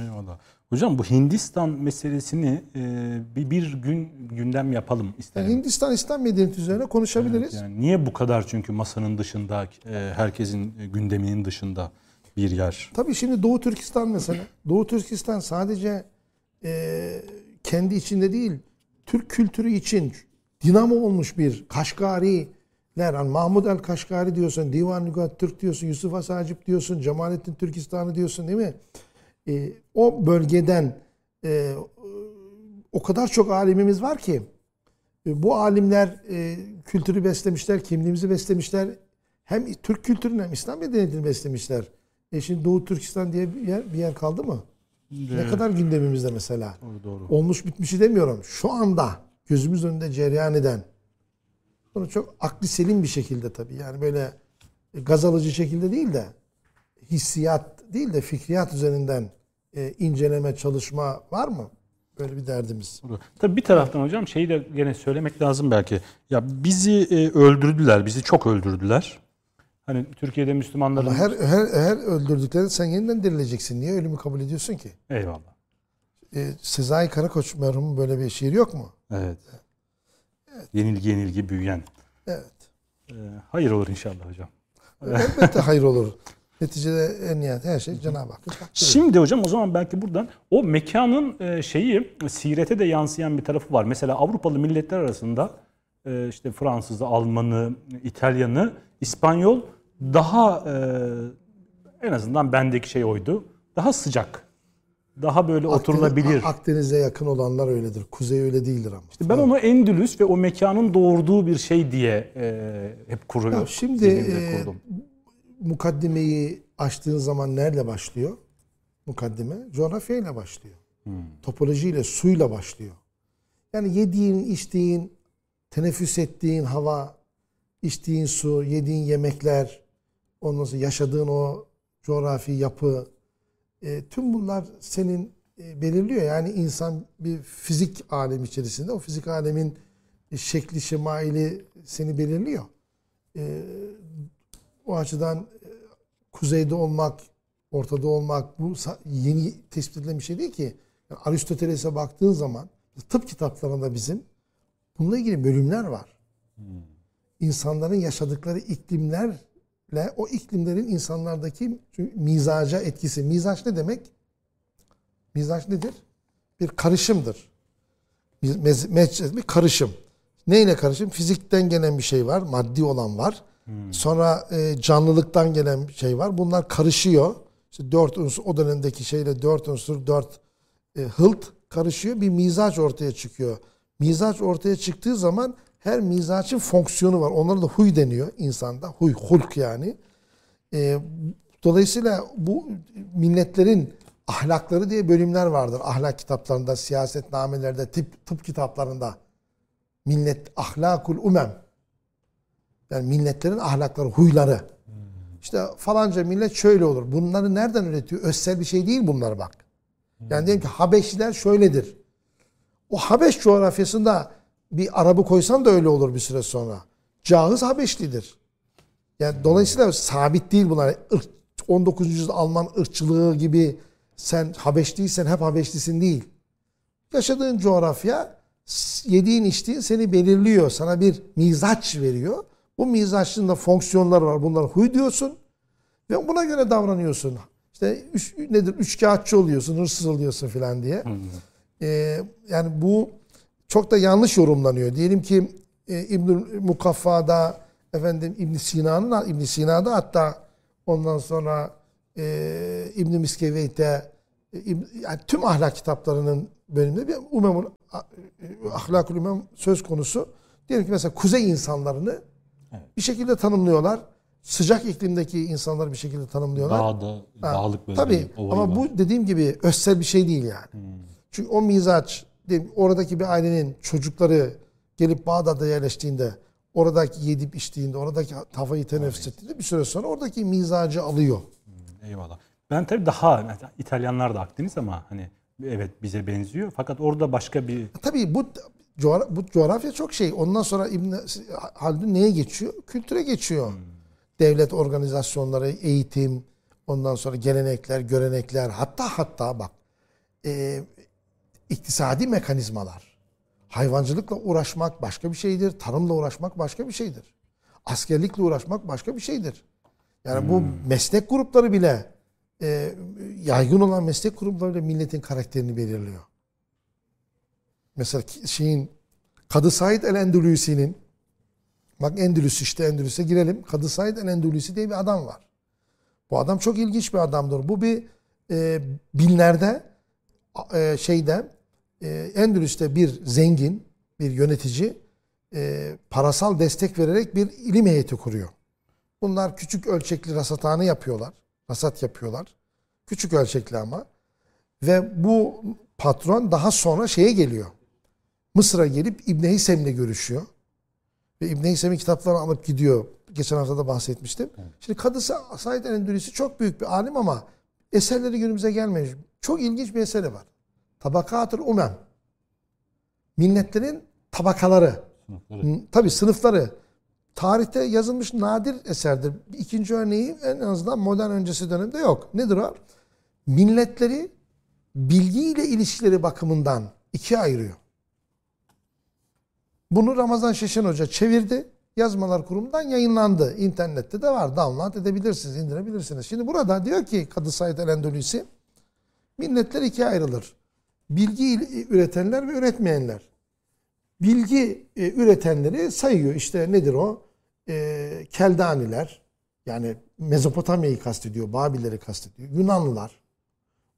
Eyvallah. Hocam bu Hindistan meselesini e, bir, bir gün gündem yapalım isterim. Yani Hindistan İslam medeniyeti üzerine konuşabiliriz. Yani niye bu kadar çünkü masanın dışında, e, herkesin e, gündeminin dışında bir yer? Tabii şimdi Doğu Türkistan mesela. Doğu Türkistan sadece e, kendi içinde değil, Türk kültürü için dinamo olmuş bir Kaşgariler. Hani Mahmud el Kaşgari diyorsun, Divan Lügat Türk diyorsun, Yusuf Asacip diyorsun, Cemalettin Türkistan'ı diyorsun değil mi? E, o bölgeden e, o kadar çok alimimiz var ki e, bu alimler e, kültürü beslemişler, kimliğimizi beslemişler. Hem Türk kültürünü hem İslam medeniyetini beslemişler. E şimdi Doğu Türkistan diye bir yer, bir yer kaldı mı? Ne kadar gündemimizde mesela. Doğru, doğru. Olmuş bitmişi demiyorum. Şu anda gözümüz önünde cereyan eden. Bunu çok akli selim bir şekilde tabii. Yani böyle gaz alıcı şekilde değil de hissiyat değil de fikriyat üzerinden e, inceleme, çalışma var mı? Böyle bir derdimiz. Tabii bir taraftan hocam şeyi de gene söylemek lazım belki. Ya bizi e, öldürdüler, bizi çok öldürdüler. Hani Türkiye'de Müslümanların... Ama her, her, her öldürdüklerini sen yeniden dirileceksin. Niye ölümü kabul ediyorsun ki? Eyvallah. E, Sezai Karakoç merhumun böyle bir şiir yok mu? Evet. Yenilgi yenilgi büyüyen. Evet. Ee, hayır olur inşallah hocam. Elbette hayır olur. Neticede en nihayet her şey Cenab-ı Hakk'ın. Şimdi hocam o zaman belki buradan o mekanın e, şeyi sirete de yansıyan bir tarafı var. Mesela Avrupalı milletler arasında e, işte Fransızı, Almanı, İtalyanı, İspanyol daha e, en azından bendeki şey oydu. Daha sıcak. Daha böyle oturulabilir. Akdeniz'e yakın olanlar öyledir. Kuzey öyle değildir ama. Ben onu Endülüs ve o mekanın doğurduğu bir şey diye hep kuruyorum. Ya şimdi e, mukaddimeyi açtığın zaman nerede başlıyor? Mukaddime coğrafyayla başlıyor. Hmm. Topolojiyle, suyla başlıyor. Yani yediğin, içtiğin, teneffüs ettiğin hava, içtiğin su, yediğin yemekler, ondan sonra yaşadığın o coğrafi yapı, e, tüm bunlar senin e, belirliyor. Yani insan bir fizik alem içerisinde, o fizik alemin şekli, şemaili seni belirliyor. E, o açıdan e, kuzeyde olmak, ortada olmak bu yeni tespit edilen bir şey değil ki. Yani Aristoteles'e baktığın zaman tıp kitaplarında bizim bununla ilgili bölümler var. Hmm. İnsanların yaşadıkları iklimlerle o iklimlerin insanlardaki mizaca etkisi. Mizaç ne demek? Mizaç nedir? Bir karışımdır. Bir karışım. Neyle karışım? Fizikten gelen bir şey var, maddi olan var. Hmm. Sonra e, canlılıktan gelen şey var. Bunlar karışıyor. İşte dört unsur o dönemdeki şeyle dört unsur, dört e, hılt karışıyor. Bir mizaç ortaya çıkıyor. Mizaç ortaya çıktığı zaman her mizaçın fonksiyonu var. Onlara da huy deniyor insanda. Huy, hulk yani. E, dolayısıyla bu milletlerin ahlakları diye bölümler vardır. Ahlak kitaplarında, siyasetnamelerde, tıp, tıp kitaplarında. Millet ahlakul umem yani milletlerin ahlakları, huyları. İşte falanca millet şöyle olur. Bunları nereden üretiyor? Özsel bir şey değil bunlar bak. Yani diyelim ki Habeşliler şöyledir. O Habeş coğrafyasında bir Arabı koysan da öyle olur bir süre sonra. Cahız Habeşlidir. Yani dolayısıyla sabit değil bunlar. 19. yüzyılda Alman ırkçılığı gibi sen Habeşliysen hep Habeşlisin değil. Yaşadığın coğrafya, yediğin içtiğin seni belirliyor. Sana bir mizaç veriyor. Bu mizaçın da fonksiyonları var. Bunlar huy diyorsun ve buna göre davranıyorsun. İşte üç, nedir? Üç kağıtçı oluyorsun, hırsız oluyorsun filan diye. Ee, yani bu çok da yanlış yorumlanıyor. Diyelim ki e, İbn Mukaffa'da efendim İbn Sina'nın İbn Sina'da hatta ondan sonra e, İbn Miskeveyt'te e, yani tüm ahlak kitaplarının bölümünde bir umemun ahlakul umem söz konusu. Diyelim ki mesela kuzey insanlarını Evet. Bir şekilde tanımlıyorlar. Sıcak iklimdeki insanları bir şekilde tanımlıyorlar. Dağda, ha, dağlık böyle. Tabii ama var. bu dediğim gibi özsel bir şey değil yani. Hmm. Çünkü o mizaç, oradaki bir ailenin çocukları gelip Bağdat'ta yerleştiğinde, oradaki yedip içtiğinde, oradaki tavayı teneffüs evet. ettiğinde bir süre sonra oradaki mizacı alıyor. Hmm, eyvallah. Ben tabii daha, İtalyanlar da Akdeniz ama hani evet bize benziyor. Fakat orada başka bir... Tabii bu coğra bu coğrafya çok şey. Ondan sonra İbn Haldun neye geçiyor? Kültüre geçiyor. Hmm. Devlet organizasyonları, eğitim, ondan sonra gelenekler, görenekler, hatta hatta bak e, iktisadi mekanizmalar. Hayvancılıkla uğraşmak başka bir şeydir. Tarımla uğraşmak başka bir şeydir. Askerlikle uğraşmak başka bir şeydir. Yani hmm. bu meslek grupları bile e, yaygın olan meslek grupları bile milletin karakterini belirliyor. Mesela şeyin Kadı Said el Endülüsi'nin bak Endülüs işte Endülüs'e girelim. Kadı Said el Endülüsi diye bir adam var. Bu adam çok ilginç bir adamdır. Bu bir e, binlerde e, şeyde e, Endülüs'te bir zengin, bir yönetici e, parasal destek vererek bir ilim heyeti kuruyor. Bunlar küçük ölçekli rasathane yapıyorlar. Rasat yapıyorlar. Küçük ölçekli ama. Ve bu patron daha sonra şeye geliyor. Mısır'a gelip İbn Heysem'le görüşüyor. Ve İbn Heysem'in kitaplarını alıp gidiyor. Geçen hafta da bahsetmiştim. Evet. Şimdi Kadı Said Endülüsü çok büyük bir alim ama eserleri günümüze gelmemiş. Çok ilginç bir eseri var. Tabakatül Umem. Milletlerin tabakaları. Sınıfları. Tabii sınıfları. tarihte yazılmış nadir eserdir. İkinci örneği en azından modern öncesi dönemde yok. Nedir o? Milletleri bilgiyle ilişkileri bakımından ikiye ayırıyor. Bunu Ramazan Şeşen Hoca çevirdi. Yazmalar Kurumu'ndan yayınlandı. İnternette de var. Download edebilirsiniz, indirebilirsiniz. Şimdi burada diyor ki Kadı Said El Endülüsi milletler ikiye ayrılır. Bilgi üretenler ve üretmeyenler. Bilgi e, üretenleri sayıyor. İşte nedir o? E, Keldaniler, yani Mezopotamya'yı kastediyor, Babilleri kastediyor. Yunanlılar,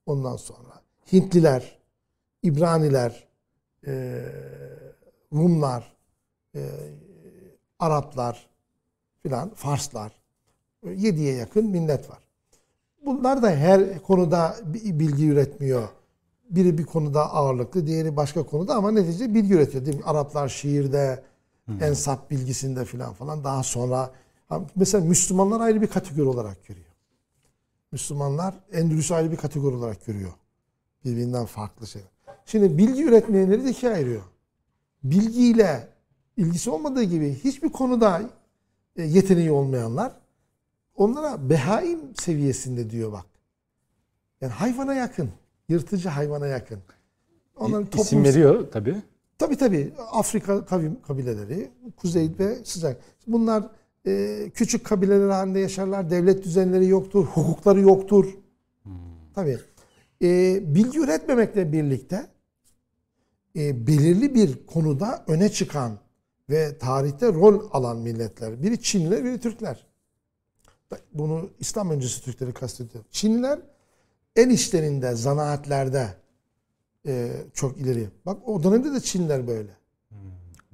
ondan sonra Hintliler, İbraniler, e, Rumlar, e, Araplar filan, Farslar. Yediye yakın millet var. Bunlar da her konuda bilgi üretmiyor. Biri bir konuda ağırlıklı, diğeri başka konuda ama neticede bilgi üretiyor. Değil mi? Araplar şiirde, hmm. ensap bilgisinde filan falan daha sonra mesela Müslümanlar ayrı bir kategori olarak görüyor. Müslümanlar Endülüs'ü ayrı bir kategori olarak görüyor. Birbirinden farklı şeyler. Şimdi bilgi üretmeyenleri de ikiye ayırıyor. Bilgiyle ilgisi olmadığı gibi hiçbir konuda e, yeteneği olmayanlar onlara behaim seviyesinde diyor bak. Yani hayvana yakın. Yırtıcı hayvana yakın. Onların toplum... İsim veriyor tabi. Tabi tabi. Afrika kabileleri, kuzey ve sıcak. Bunlar e, küçük kabileler halinde yaşarlar. Devlet düzenleri yoktur, hukukları yoktur. Hmm. Tabi. E, bilgi üretmemekle birlikte e, belirli bir konuda öne çıkan ve tarihte rol alan milletler. Biri Çinliler, biri Türkler. Bunu İslam öncesi Türkleri kastediyor. Çinliler en işlerinde, zanaatlerde e, çok ileri. Bak o dönemde de Çinliler böyle. Hmm,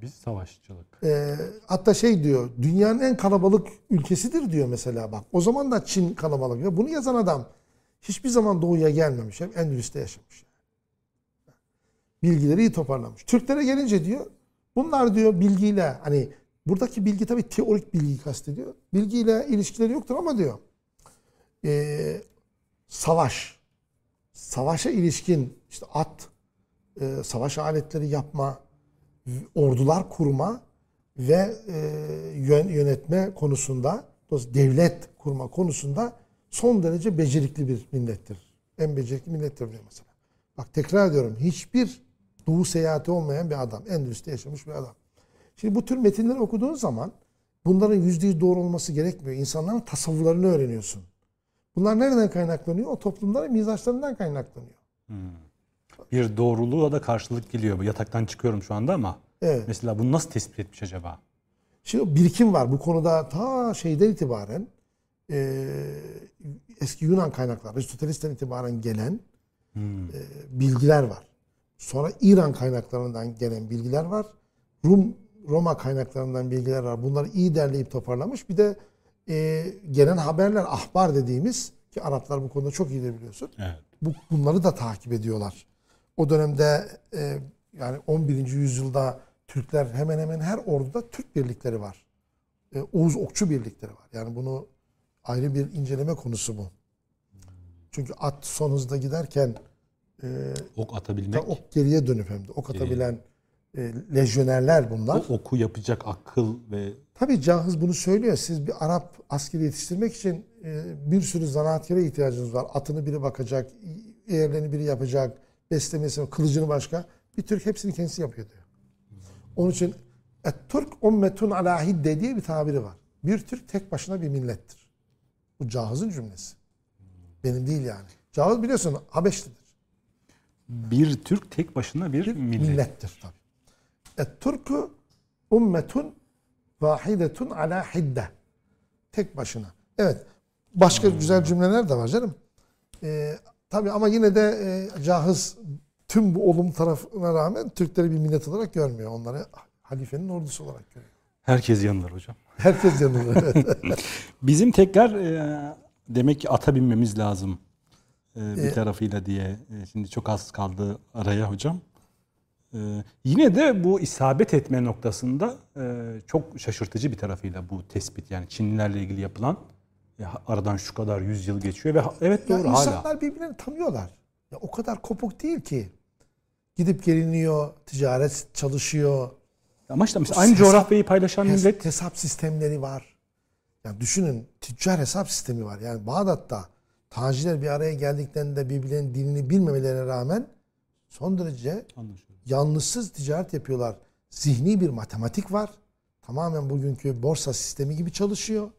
biz savaşçılık. E, hatta şey diyor, dünyanın en kalabalık ülkesidir diyor mesela bak. O zaman da Çin kalabalık. Bunu yazan adam hiçbir zaman doğuya gelmemiş. Hep Endülüs'te yaşamış. Bilgileri iyi toparlamış. Türklere gelince diyor, bunlar diyor bilgiyle hani buradaki bilgi tabii teorik bilgiyi kastediyor. Bilgiyle ilişkileri yoktur ama diyor e, savaş, savaşa ilişkin işte at, e, savaş aletleri yapma, ordular kurma ve e, yönetme konusunda, devlet kurma konusunda son derece becerikli bir millettir. En becerikli millettir diyor mesela. Bak tekrar ediyorum hiçbir doğu seyahati olmayan bir adam. Endülüs'te yaşamış bir adam. Şimdi bu tür metinleri okuduğun zaman bunların yüzde yüz doğru olması gerekmiyor. İnsanların tasavvurlarını öğreniyorsun. Bunlar nereden kaynaklanıyor? O toplumların mizaçlarından kaynaklanıyor. Hmm. Bir doğruluğa da karşılık geliyor. Yataktan çıkıyorum şu anda ama evet. mesela bunu nasıl tespit etmiş acaba? Şimdi birikim var bu konuda ta şeyden itibaren e, eski Yunan kaynakları, Aristoteles'ten itibaren gelen hmm. e, bilgiler var. Sonra İran kaynaklarından gelen bilgiler var. Rum Roma kaynaklarından bilgiler var. Bunları iyi derleyip toparlamış. Bir de e, gelen haberler, ahbar dediğimiz ki Araplar bu konuda çok iyi de biliyorsun. Evet. Bu, bunları da takip ediyorlar. O dönemde e, yani 11. yüzyılda Türkler hemen hemen her orduda Türk birlikleri var. E, Oğuz okçu birlikleri var. Yani bunu ayrı bir inceleme konusu bu. Çünkü at son hızda giderken e, ok atabilmek. Ok geriye dönüp hem de ok atabilen e, lejyonerler bunlar. O oku yapacak akıl ve... Tabii Cahız bunu söylüyor. Siz bir Arap askeri yetiştirmek için e, bir sürü zanaatkara ihtiyacınız var. Atını biri bakacak, eğerlerini biri yapacak, beslemesi, kılıcını başka. Bir Türk hepsini kendisi yapıyor diyor. Onun için Et-Türk ummetun ala hidde diye bir tabiri var. Bir Türk tek başına bir millettir. Bu Cahız'ın cümlesi. Benim değil yani. Cahız biliyorsun Habeşlidir. Bir Türk tek başına bir, bir millet. millettir tabii. Et-Türk'ü ummetun vahidetun ala hidde. Tek başına. Evet. Başka hmm. güzel cümleler de var canım. Ee, tabii ama yine de e, Cahız tüm bu olum tarafına rağmen Türkleri bir millet olarak görmüyor. Onları halifenin ordusu olarak görüyor. Herkes yanılır hocam. Herkes yanılır. Bizim tekrar e, demek ki ata binmemiz lazım bir e, tarafıyla diye. E, şimdi çok az kaldı araya hocam. E, yine de bu isabet etme noktasında e, çok şaşırtıcı bir tarafıyla bu tespit. Yani Çinlilerle ilgili yapılan e, aradan şu kadar yüzyıl geçiyor ve evet doğru ya hala. İnsanlar birbirlerini tanıyorlar. Ya o kadar kopuk değil ki. Gidip geliniyor, ticaret çalışıyor. Ama işte mesela aynı hesap- coğrafyayı paylaşan millet hesap sistemleri var. Yani düşünün tüccar hesap sistemi var. Yani Bağdat'ta tacirler bir araya geldiklerinde birbirlerinin dilini bilmemelerine rağmen son derece yanlışsız ticaret yapıyorlar. Zihni bir matematik var. Tamamen bugünkü borsa sistemi gibi çalışıyor.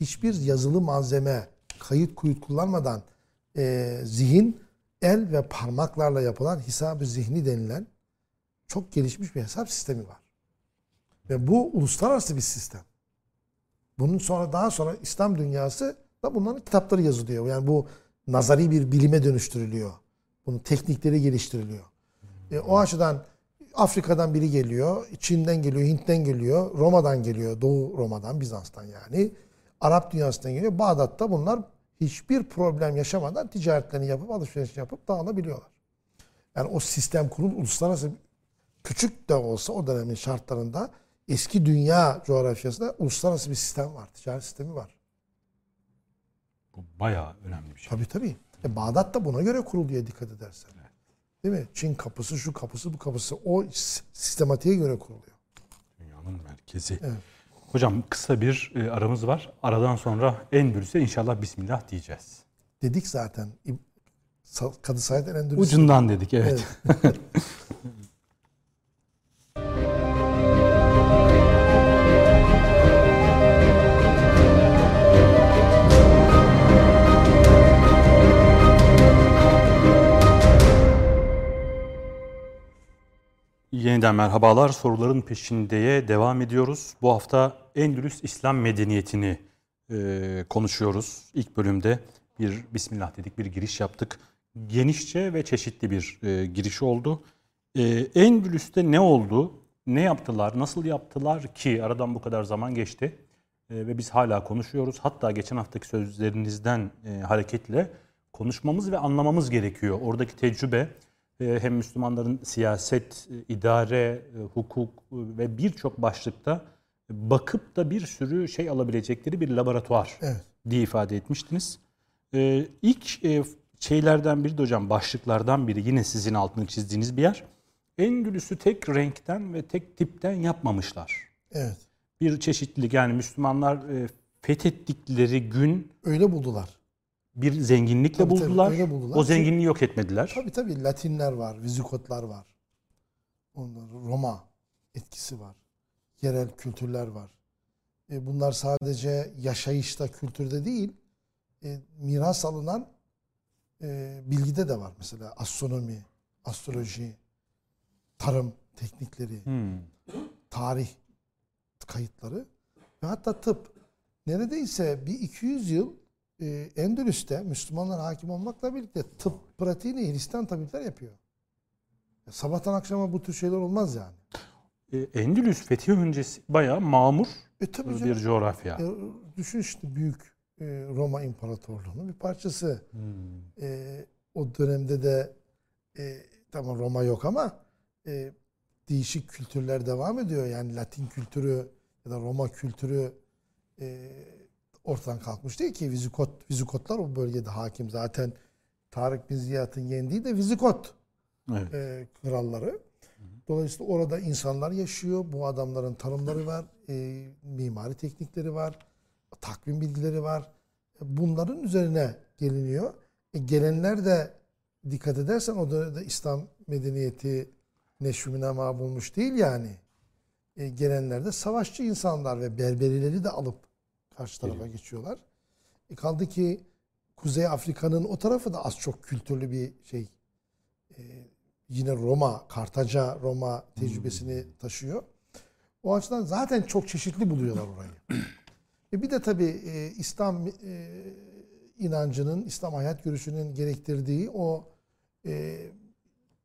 Hiçbir yazılı malzeme, kayıt kuyut kullanmadan e, zihin, el ve parmaklarla yapılan hesabı zihni denilen çok gelişmiş bir hesap sistemi var. Ve bu uluslararası bir sistem. Bunun sonra daha sonra İslam dünyası bunların kitapları yazılıyor. Yani bu nazari bir bilime dönüştürülüyor. Bunun teknikleri geliştiriliyor. E, o açıdan Afrika'dan biri geliyor, Çin'den geliyor, Hint'ten geliyor, Roma'dan geliyor, Doğu Roma'dan, Bizans'tan yani. Arap dünyasından geliyor. Bağdat'ta bunlar hiçbir problem yaşamadan ticaretlerini yapıp alışveriş yapıp dağılabiliyorlar. Yani o sistem kurul uluslararası küçük de olsa o dönemin şartlarında eski dünya coğrafyasında uluslararası bir sistem var. Ticaret sistemi var. Bu bayağı önemli bir şey. Tabii tabii. E, Bağdat da buna göre kuruluyor dikkat edersen. Değil mi? Çin kapısı, şu kapısı, bu kapısı. O sistematiğe göre kuruluyor. Dünyanın merkezi. Evet. Hocam kısa bir e, aramız var. Aradan sonra Endülüs'e inşallah Bismillah diyeceğiz. Dedik zaten. Kadı Said el-Endülüsü. Ucundan dedik evet. Evet. Yeniden merhabalar. Soruların peşindeye devam ediyoruz. Bu hafta Endülüs İslam medeniyetini e, konuşuyoruz. İlk bölümde bir Bismillah dedik, bir giriş yaptık. Genişçe ve çeşitli bir e, giriş oldu. E, Endülüs'te ne oldu? Ne yaptılar? Nasıl yaptılar ki aradan bu kadar zaman geçti? E, ve biz hala konuşuyoruz. Hatta geçen haftaki sözlerinizden e, hareketle konuşmamız ve anlamamız gerekiyor. Oradaki tecrübe hem Müslümanların siyaset, e, idare, e, hukuk e, ve birçok başlıkta bakıp da bir sürü şey alabilecekleri bir laboratuvar Evet. diye ifade etmiştiniz. E, ilk şeylerden biri de hocam başlıklardan biri yine sizin altını çizdiğiniz bir yer. Endülüs'ü tek renkten ve tek tipten yapmamışlar. Evet. Bir çeşitlilik yani Müslümanlar fethettikleri gün Öyle buldular. Bir zenginlikle Tabii, tabii, buldular. öyle buldular. O zenginliği yok etmediler. Tabii tabii Latinler var, Vizikotlar var. Ondan Roma etkisi var. Yerel kültürler var. E, bunlar sadece yaşayışta, kültürde değil, e, miras alınan e, bilgide de var. Mesela astronomi, astroloji, tarım teknikleri, Hmm. tarih kayıtları ve hatta tıp. Neredeyse bir 200 yıl e, Endülüs'te Müslümanlar hakim olmakla birlikte tıp pratiğini Hristiyan tabipler yapıyor. Ya sabahtan akşama bu tür şeyler olmaz yani. E, Endülüs fethi öncesi bayağı mamur E tabii bir canım. coğrafya. E, düşün işte büyük e, Roma İmparatorluğu'nun bir parçası. Hmm. E, o dönemde de e, tamam Roma yok ama e, değişik kültürler devam ediyor. Yani Latin kültürü ya da Roma kültürü e, ortadan kalkmış değil ki. Vizikot, Vizikotlar o bölgede hakim. Zaten Tarık bin Ziyad'ın yendiği de Vizikot Evet. e, kralları. Dolayısıyla orada insanlar yaşıyor. Bu adamların tarımları var, e, mimari teknikleri var, takvim bilgileri var. E, Bunların üzerine geliniyor. E, gelenler de dikkat edersen o dönemde İslam medeniyeti neşvimine ma bulmuş değil yani. E, gelenler de savaşçı insanlar ve berberileri de alıp karşı tarafa geçiyorlar. E, kaldı ki Kuzey Afrika'nın o tarafı da az çok kültürlü bir şey. E, yine Roma, Kartaca Roma tecrübesini taşıyor. O açıdan zaten çok çeşitli buluyorlar orayı. e bir de tabii e, İslam e, inancının, İslam hayat görüşünün gerektirdiği o e,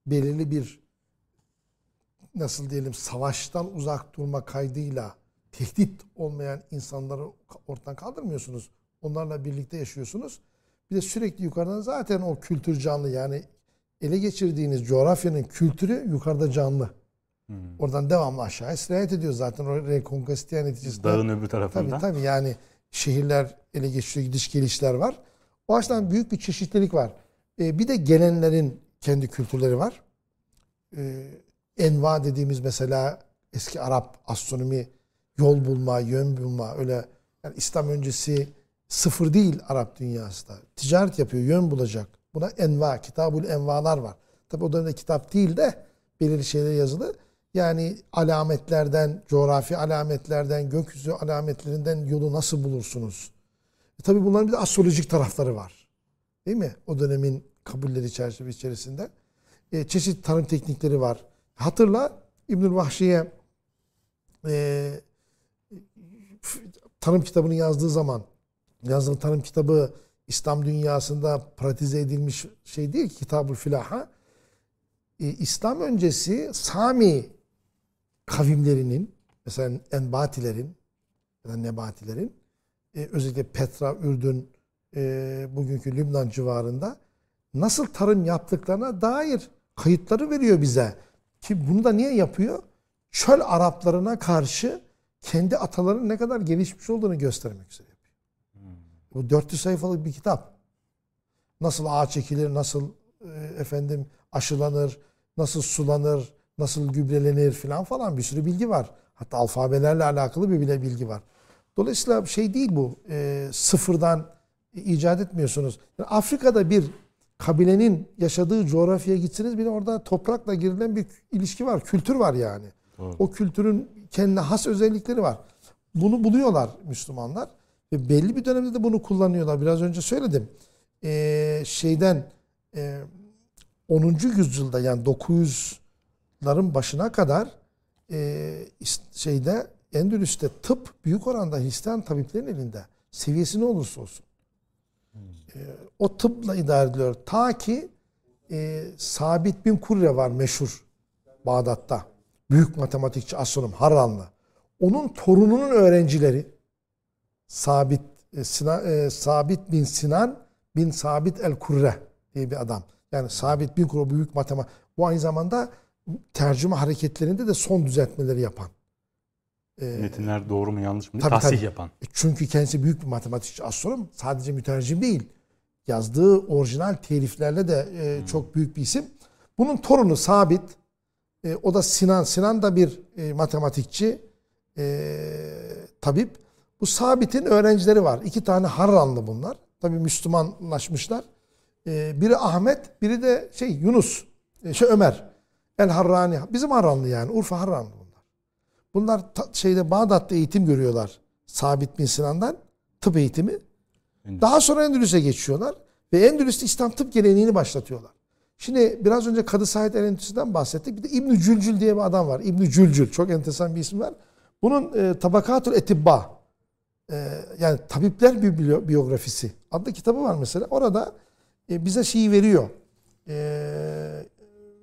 belirli bir nasıl diyelim savaştan uzak durma kaydıyla tehdit olmayan insanları ortadan kaldırmıyorsunuz. Onlarla birlikte yaşıyorsunuz. Bir de sürekli yukarıdan zaten o kültür canlı yani ele geçirdiğiniz coğrafyanın kültürü yukarıda canlı. Oradan devamlı aşağıya sirayet ediyor zaten o rekonkasistiyen neticesinde. Dağın öbür Tabii tarafında. tabii yani şehirler ele geçiriyor, gidiş gelişler var. O açıdan büyük bir çeşitlilik var. Ee, bir de gelenlerin kendi kültürleri var. Ee, enva dediğimiz mesela eski Arap astronomi yol bulma, yön bulma öyle yani İslam öncesi sıfır değil Arap dünyası da. Ticaret yapıyor, yön bulacak. Buna enva, kitabul envalar var. Tabi o dönemde kitap değil de belirli şeyler yazılı. Yani alametlerden, coğrafi alametlerden, gökyüzü alametlerinden yolu nasıl bulursunuz? E tabi bunların bir de astrolojik tarafları var. Değil mi? O dönemin kabulleri çerçeve içerisinde. E, çeşitli tarım teknikleri var. Hatırla İbnül Vahşi'ye e, tarım kitabını yazdığı zaman yazdığı tarım kitabı İslam dünyasında pratize edilmiş şey değil ki Kitabul Filaha. E, İslam öncesi Sami kavimlerinin mesela Enbatilerin ya da Nebatilerin e, özellikle Petra, Ürdün, e, bugünkü Lübnan civarında nasıl tarım yaptıklarına dair kayıtları veriyor bize. Ki bunu da niye yapıyor? Çöl Araplarına karşı kendi atalarının ne kadar gelişmiş olduğunu göstermek üzere yapıyor. Bu 400 sayfalık bir kitap. Nasıl ağaç ekilir, nasıl e, efendim aşılanır, nasıl sulanır, nasıl gübrelenir falan falan bir sürü bilgi var. Hatta alfabelerle alakalı bir bile bilgi var. Dolayısıyla şey değil bu. E, sıfırdan icat etmiyorsunuz. Yani Afrika'da bir kabilenin yaşadığı coğrafyaya gitsiniz bile orada toprakla girilen bir ilişki var. Kültür var yani. Doğru. O kültürün kendine has özellikleri var. Bunu buluyorlar Müslümanlar. Ve belli bir dönemde de bunu kullanıyorlar. Biraz önce söyledim. Ee, şeyden e, 10. yüzyılda yani 900'ların başına kadar e, şeyde Endülüs'te tıp büyük oranda Hristiyan tabiplerin elinde. Seviyesi ne olursa olsun. E, o tıpla idare ediliyor. Ta ki e, Sabit bin Kurre var meşhur Bağdat'ta. Büyük matematikçi, astronom, Harranlı. Onun torununun öğrencileri Sabit e, Sinan, e, Sabit bin Sinan bin Sabit el Kurre diye bir adam. Yani Sabit bin Kurre büyük matematik. Bu aynı zamanda tercüme hareketlerinde de son düzeltmeleri yapan. E, Metinler doğru mu yanlış mı tabii, tahsih tabii. yapan. E, çünkü kendisi büyük bir matematikçi astronom. Sadece mütercim değil. Yazdığı orijinal teliflerle de e, hmm. çok büyük bir isim. Bunun torunu Sabit. E, o da Sinan. Sinan da bir e, matematikçi. E, tabip. Bu Sabit'in öğrencileri var. İki tane Harranlı bunlar. Tabi Müslümanlaşmışlar. E, biri Ahmet, biri de şey Yunus. E, şey Ömer. El Harrani. Bizim Harranlı yani. Urfa Harranlı bunlar. Bunlar ta, şeyde Bağdat'ta eğitim görüyorlar. Sabit bin Sinan'dan tıp eğitimi. Endülüs. Daha sonra Endülüs'e geçiyorlar. Ve Endülüs'te İslam tıp geleneğini başlatıyorlar. Şimdi biraz önce Kadı Said El Endülüs'ten bahsettik. Bir de İbn Cülcül diye bir adam var. İbn Cülcül. Çok enteresan bir isim var. Bunun e, Tabakatul Etibba e, yani tabipler biyografisi adlı kitabı var mesela. Orada e, bize şeyi veriyor. E,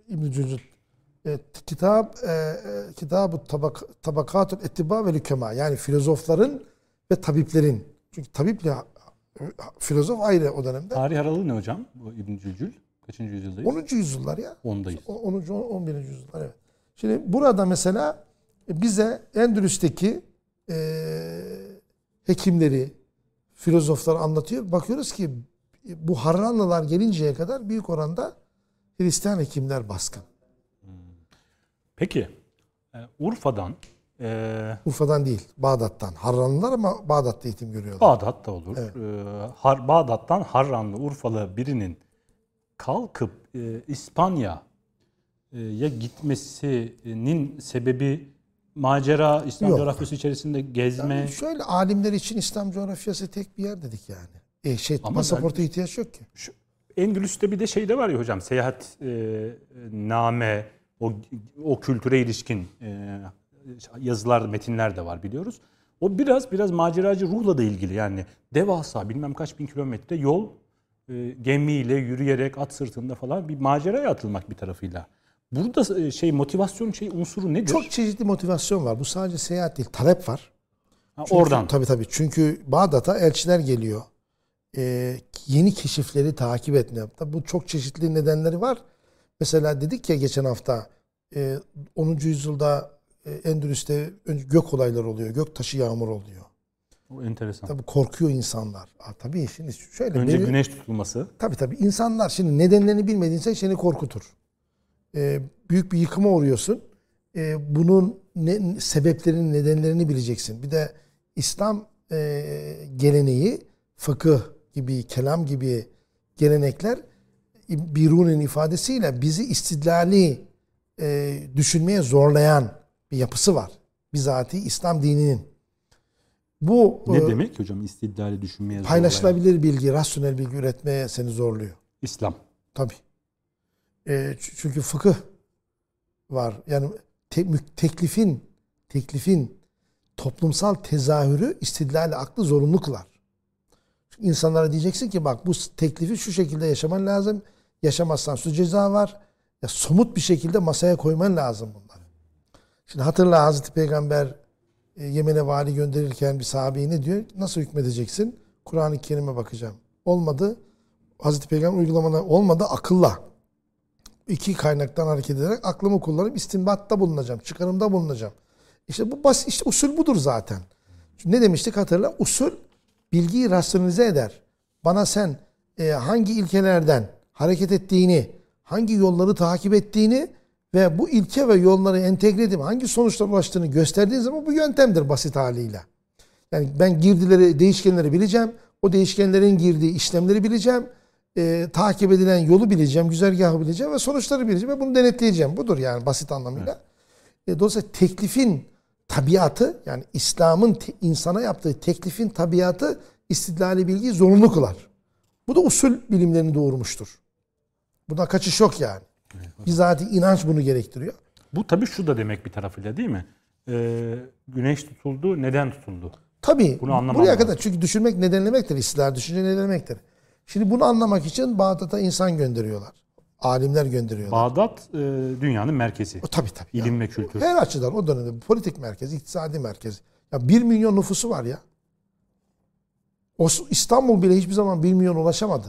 İbn Cülcül e, kitap e, e, kitabı tabak, tabakatul ettiba ve lükema yani filozofların ve tabiplerin çünkü tabiple filozof ayrı o dönemde. Tarih aralığı ne hocam bu İbn Cülcül? Kaçıncı yüzyıldayız? 10. yüzyıllar ya. 10'dayız. 10. 11. yüzyıllar evet. Şimdi burada mesela bize Endülüs'teki e, hekimleri, filozoflar anlatıyor. Bakıyoruz ki bu Harranlılar gelinceye kadar büyük oranda Hristiyan hekimler baskın. Peki e, Urfa'dan e, Urfa'dan değil, Bağdat'tan. Harranlılar ama Bağdat'ta eğitim görüyorlar. Bağdat'ta olur. Evet. E, Har, Bağdat'tan Harranlı, Urfalı birinin kalkıp e, İspanya'ya gitmesinin sebebi macera İslam Yok. coğrafyası içerisinde gezme. Yani şöyle alimler için İslam coğrafyası tek bir yer dedik yani. E şey Ama pasaporta ihtiyaç yok ki. Şu, Endülüs'te bir de şey de var ya hocam seyahat e, name o o kültüre ilişkin e, yazılar metinler de var biliyoruz. O biraz biraz maceracı ruhla da ilgili yani devasa bilmem kaç bin kilometre yol gemiyle yürüyerek at sırtında falan bir maceraya atılmak bir tarafıyla. Burada e, şey motivasyon şey unsuru nedir? Çok çeşitli motivasyon var. Bu sadece seyahat değil, talep var. Ha, Çünkü, oradan. Tabii tabii. Çünkü Bağdat'a elçiler geliyor. Ee, yeni keşifleri takip etme. Bu çok çeşitli nedenleri var. Mesela dedik ya geçen hafta e, 10. yüzyılda e, Endülüs'te gök olayları oluyor. Gök taşı yağmur oluyor. O enteresan. Tabii korkuyor insanlar. Aa, tabii şimdi şöyle. Önce beni, güneş tutulması. Tabii tabii. insanlar şimdi nedenlerini bilmediğin şey seni korkutur e, büyük bir yıkıma uğruyorsun. e, bunun ne, sebeplerini, nedenlerini bileceksin. Bir de İslam e, geleneği, fıkıh gibi, kelam gibi gelenekler Birun'un ifadesiyle bizi istidlali e, düşünmeye zorlayan bir yapısı var. Bizatihi İslam dininin. Bu Ne e, demek hocam istidlali düşünmeye zorlayan? paylaşılabilir bilgi, rasyonel bilgi üretmeye seni zorluyor. İslam. Tabii. E, çünkü fıkıh var. Yani te- teklifin teklifin toplumsal tezahürü istidlal aklı zorunlu kılar. Çünkü insanlara diyeceksin ki bak bu teklifi şu şekilde yaşaman lazım. Yaşamazsan su ceza var. Ya somut bir şekilde masaya koyman lazım bunları. Şimdi hatırla Hazreti Peygamber Yemen'e vali gönderirken bir sahabeye ne diyor? Nasıl hükmedeceksin? Kur'an-ı Kerim'e bakacağım. Olmadı. Hazreti Peygamber uygulamada olmadı akılla. İki kaynaktan hareket ederek aklımı kullanıp istinbatta bulunacağım. Çıkarımda bulunacağım. İşte bu basit, işte usul budur zaten. Çünkü ne demiştik hatırla? Usul bilgiyi rasyonalize eder. Bana sen e, hangi ilkelerden hareket ettiğini, hangi yolları takip ettiğini ve bu ilke ve yolları entegre edip hangi sonuçlara ulaştığını gösterdiğin zaman bu yöntemdir basit haliyle. Yani ben girdileri, değişkenleri bileceğim. O değişkenlerin girdiği işlemleri bileceğim. Ee, takip edilen yolu bileceğim, güzergahı bileceğim ve sonuçları bileceğim ve bunu denetleyeceğim. Budur yani basit anlamıyla. E, dolayısıyla teklifin tabiatı yani İslam'ın insana yaptığı teklifin tabiatı istidlali bilgiyi zorunlu kılar. Bu da usul bilimlerini doğurmuştur. Buna kaçış yok yani. Bizatihi inanç bunu gerektiriyor. Bu tabii şu da demek bir tarafıyla değil mi? Ee, güneş tutuldu, neden tutuldu? Tabii Bunu anlamam buraya kadar çünkü düşünmek nedenlemektir. İstidlal düşünce nedenlemektir. Şimdi bunu anlamak için Bağdat'a insan gönderiyorlar. Alimler gönderiyorlar. Bağdat e, dünyanın merkezi. O, tabii tabii. İlim ve kültür. Her açıdan o dönemde politik merkez, iktisadi merkez. Ya bir milyon nüfusu var ya. O İstanbul bile hiçbir zaman bir milyon ulaşamadı.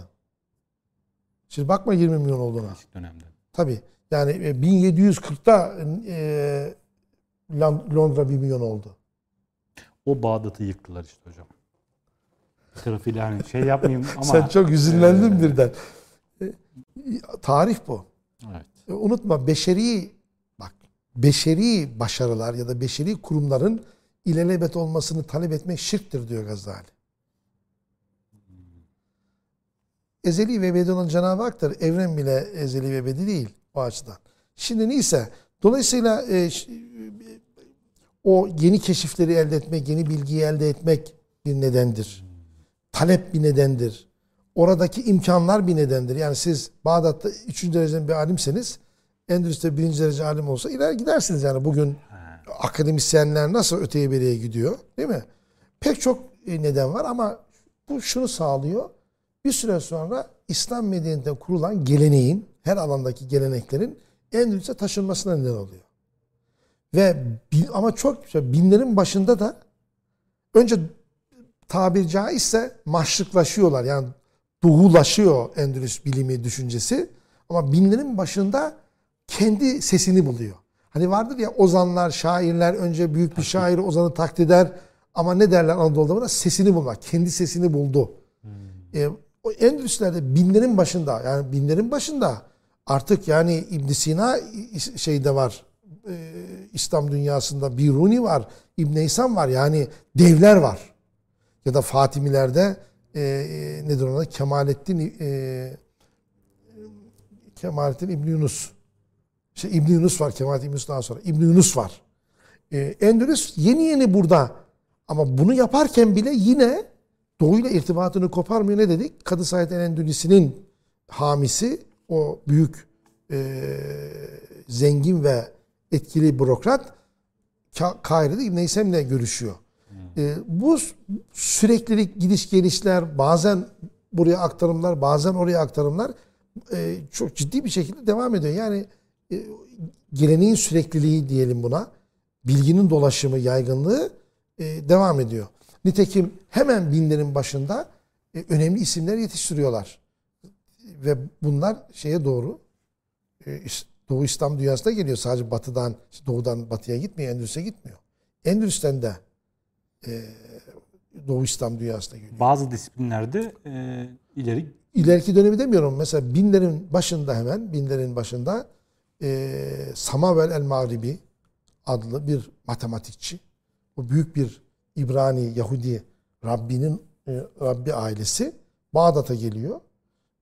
Şimdi bakma 20 milyon olduğuna. Dönemde. Tabii. Yani e, 1740'ta e, Lon- Londra bir milyon oldu. O Bağdat'ı yıktılar işte hocam. Tarafıyla hani şey yapmayayım ama... Sen çok hüzünlendin e, birden. E, Tarih bu. Evet. E, Unutma beşeri bak beşeri başarılar ya da beşeri kurumların ilelebet olmasını talep etmek şirktir diyor Gazali. Ezeli ve ebedi olan Cenab-ı Hak'tır. Evren bile ezeli ve ebedi değil o açıdan. Şimdi neyse dolayısıyla e, o yeni keşifleri elde etmek, yeni bilgiyi elde etmek bir nedendir. Talep bir nedendir. Oradaki imkanlar bir nedendir. Yani siz Bağdat'ta 3. dereceden bir alimseniz Endülüs'te 1. derece alim olsa iler gidersiniz yani bugün akademisyenler nasıl öteye beriye gidiyor değil mi? Pek çok e, neden var ama bu şunu sağlıyor. Bir süre sonra İslam medeniyetinde kurulan geleneğin, her alandaki geleneklerin Endülüs'e taşınmasına neden oluyor. Ve ama çok binlerin başında da önce tabir caizse maşrıklaşıyorlar. Yani doğulaşıyor Endülüs bilimi, düşüncesi. Ama binlerin başında kendi sesini buluyor. Hani vardır ya ozanlar, şairler önce büyük bir şairi ozanı taklit eder. Ama ne derler Anadolu'da buna? Sesini bulmak. Kendi sesini buldu. E, o Endülüslerde binlerin başında yani binlerin başında artık yani ibn Sina şeyde var. e, İslam dünyasında Biruni var. İbn İsam var. Yani devler var. Ya da Fatimilerde e, e, nedir ona? Kemalettin e, Kemalettin İbn Yunus. İşte İbn Yunus var. Kemalettin İbn Yunus'tan sonra. İbn Yunus var. E, Endülüs yeni yeni burada. Ama bunu yaparken bile yine doğuyla irtibatını koparmıyor. Ne dedik? Kadı Said el Endülüs'ün hamisi o büyük e, zengin ve etkili bürokrat Ka- Kahire'de İbn Heysem'le görüşüyor. E, bu süreklilik gidiş gelişler bazen buraya aktarımlar bazen oraya aktarımlar e, çok ciddi bir şekilde devam ediyor. Yani e, geleneğin sürekliliği diyelim buna bilginin dolaşımı yaygınlığı e, devam ediyor. Nitekim hemen binlerin başında e, önemli isimler yetiştiriyorlar. Ve bunlar şeye doğru e, Doğu İslam dünyasına geliyor. Sadece batıdan, doğudan batıya gitmiyor, Endülüs'e gitmiyor. Endülüs'ten de e, Doğu İslam dünyasına geliyor. Bazı disiplinlerde e, ileri İleriki dönemi demiyorum. Mesela binlerin başında hemen, binlerin başında e, Samavel el Mağribi, adlı bir matematikçi. Bu büyük bir İbrani Yahudi Rabbinin e, Rabbi ailesi Bağdat'a geliyor.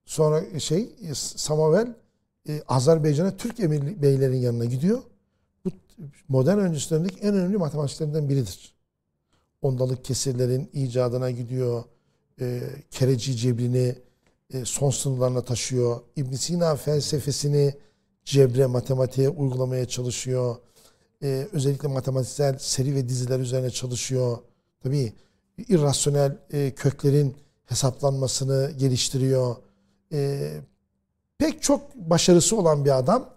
Sonra şey e, Samuel e, Azerbaycan'a Türk emir beylerin yanına gidiyor. Bu modern öncesi dönemdeki en önemli matematikçilerinden biridir. Ondalık kesirlerin icadına gidiyor. E, kereci cebrini son sınırlarına taşıyor. ibn Sina felsefesini cebre, matematiğe uygulamaya çalışıyor. E, özellikle matematiksel seri ve diziler üzerine çalışıyor. Tabii irrasyonel e, köklerin hesaplanmasını geliştiriyor. E, pek çok başarısı olan bir adam.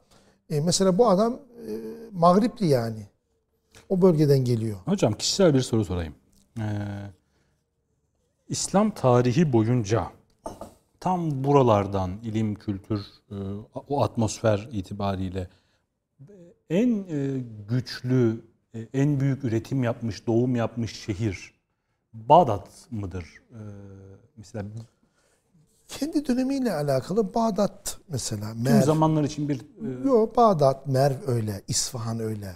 E, mesela bu adam e, Mağripli yani. O bölgeden geliyor. Hocam kişisel bir soru sorayım. Ee, İslam tarihi boyunca tam buralardan ilim, kültür, e, o atmosfer itibariyle en e, güçlü, e, en büyük üretim yapmış, doğum yapmış şehir Bağdat mıdır? Ee, mesela kendi dönemiyle alakalı Bağdat mesela. Merv. Tüm zamanlar için bir... E... Yok Bağdat, Merv öyle, İsfahan öyle.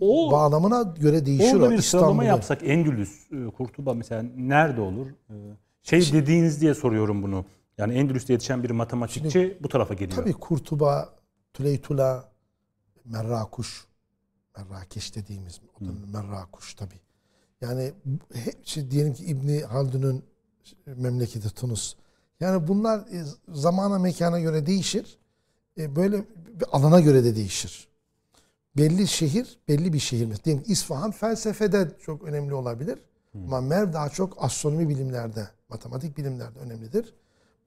O bağlamına göre değişir orada bir sıralama yapsak Endülüs, e, Kurtuba mesela nerede olur? E, şey Şimdi, dediğiniz diye soruyorum bunu. Yani Endülüs'te yetişen bir matematikçi Şimdi, bu tarafa geliyor. Tabii Kurtuba, Tüleytula, Merrakuş, Merrakeş dediğimiz o da Merrakuş tabii. Yani işte diyelim ki İbni Haldun'un memleketi Tunus. Yani bunlar e, zamana mekana göre değişir. Böyle bir alana göre de değişir belli şehir, belli bir şehir. Diyelim İsfahan felsefede çok önemli olabilir. Hı. Ama Merv daha çok astronomi bilimlerde, matematik bilimlerde önemlidir.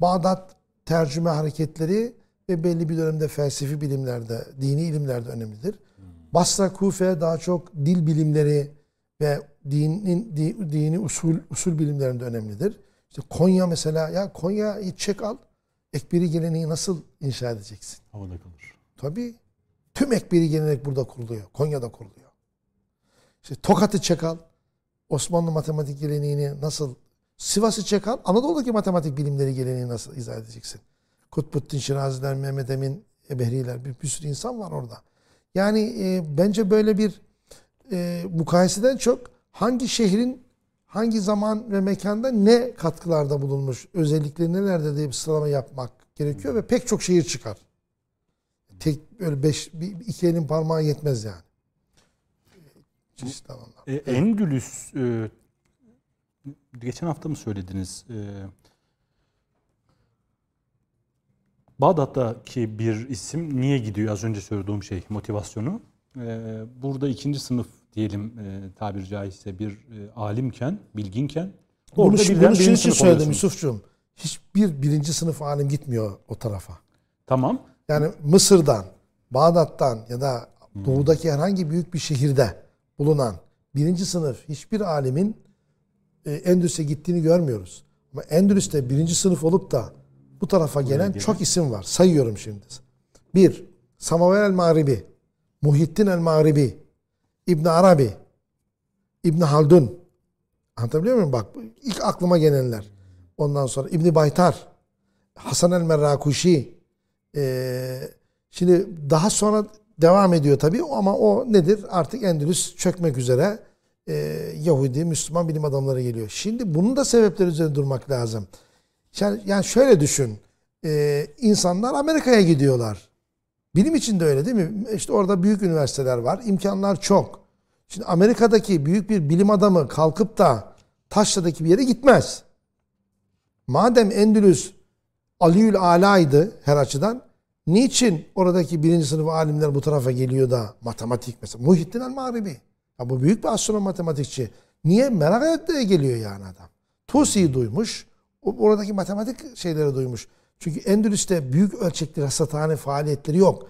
Bağdat tercüme hareketleri ve belli bir dönemde felsefi bilimlerde, dini ilimlerde önemlidir. Basra, Kufe daha çok dil bilimleri ve dinin dini usul usul bilimlerinde önemlidir. İşte Konya mesela ya Konya'yı çek al. Ekberi geleneği nasıl inşa edeceksin? Havada kalır. Tabii. Tüm ekberi gelenek burada kuruluyor. Konya'da kuruluyor. İşte Tokat'ı çakal. Osmanlı matematik geleneğini nasıl Sivas'ı çakal. Anadolu'daki matematik bilimleri geleneğini nasıl izah edeceksin? Kutbuddin Şiraziler, Mehmet Emin Ebehriler bir, bir sürü insan var orada. Yani e, bence böyle bir e, mukayeseden çok hangi şehrin hangi zaman ve mekanda ne katkılarda bulunmuş, özellikleri nelerde diye bir sıralama yapmak gerekiyor ve pek çok şehir çıkar. Tek böyle beş, bir, iki elin parmağı yetmez yani. Çeşitli alanlar. E, Endülüs e, geçen hafta mı söylediniz? E, Bağdat'taki bir isim niye gidiyor? Az önce söylediğim şey motivasyonu. E, burada ikinci sınıf diyelim e, tabiri caizse bir e, alimken, bilginken orada bunu, birden bunu birinci sınıf söyledim Yusuf'cuğum. Hiçbir birinci sınıf alim gitmiyor o tarafa. Tamam. Yani Mısır'dan, Bağdat'tan ya da doğudaki herhangi büyük bir şehirde bulunan birinci sınıf hiçbir alimin e, Endülüs'e gittiğini görmüyoruz. Ama Endülüs'te birinci sınıf olup da bu tarafa gelen çok isim var. Sayıyorum şimdi. Bir, Samaver el-Mağribi, Muhittin el-Mağribi, İbn Arabi, İbn Haldun. Anlatabiliyor muyum? Bak ilk aklıma gelenler. Ondan sonra İbn Baytar, Hasan el-Merrakuşi, ee, şimdi daha sonra devam ediyor tabii ama o nedir? Artık Endülüs çökmek üzere e, Yahudi, Müslüman bilim adamları geliyor. Şimdi bunun da sebepleri üzerinde durmak lazım. Yani, şöyle düşün. E, insanlar Amerika'ya gidiyorlar. Bilim için de öyle değil mi? İşte orada büyük üniversiteler var. imkanlar çok. Şimdi Amerika'daki büyük bir bilim adamı kalkıp da Taşra'daki bir yere gitmez. Madem Endülüs Aliül Ala'ydı her açıdan. Niçin oradaki birinci sınıf alimler bu tarafa geliyor da matematik mesela. Muhittin el Mağribi. Ya bu büyük bir astronom matematikçi. Niye? Merak geliyor yani adam. Tusi'yi duymuş. Oradaki matematik şeyleri duymuş. Çünkü Endülüs'te büyük ölçekli rasathane faaliyetleri yok.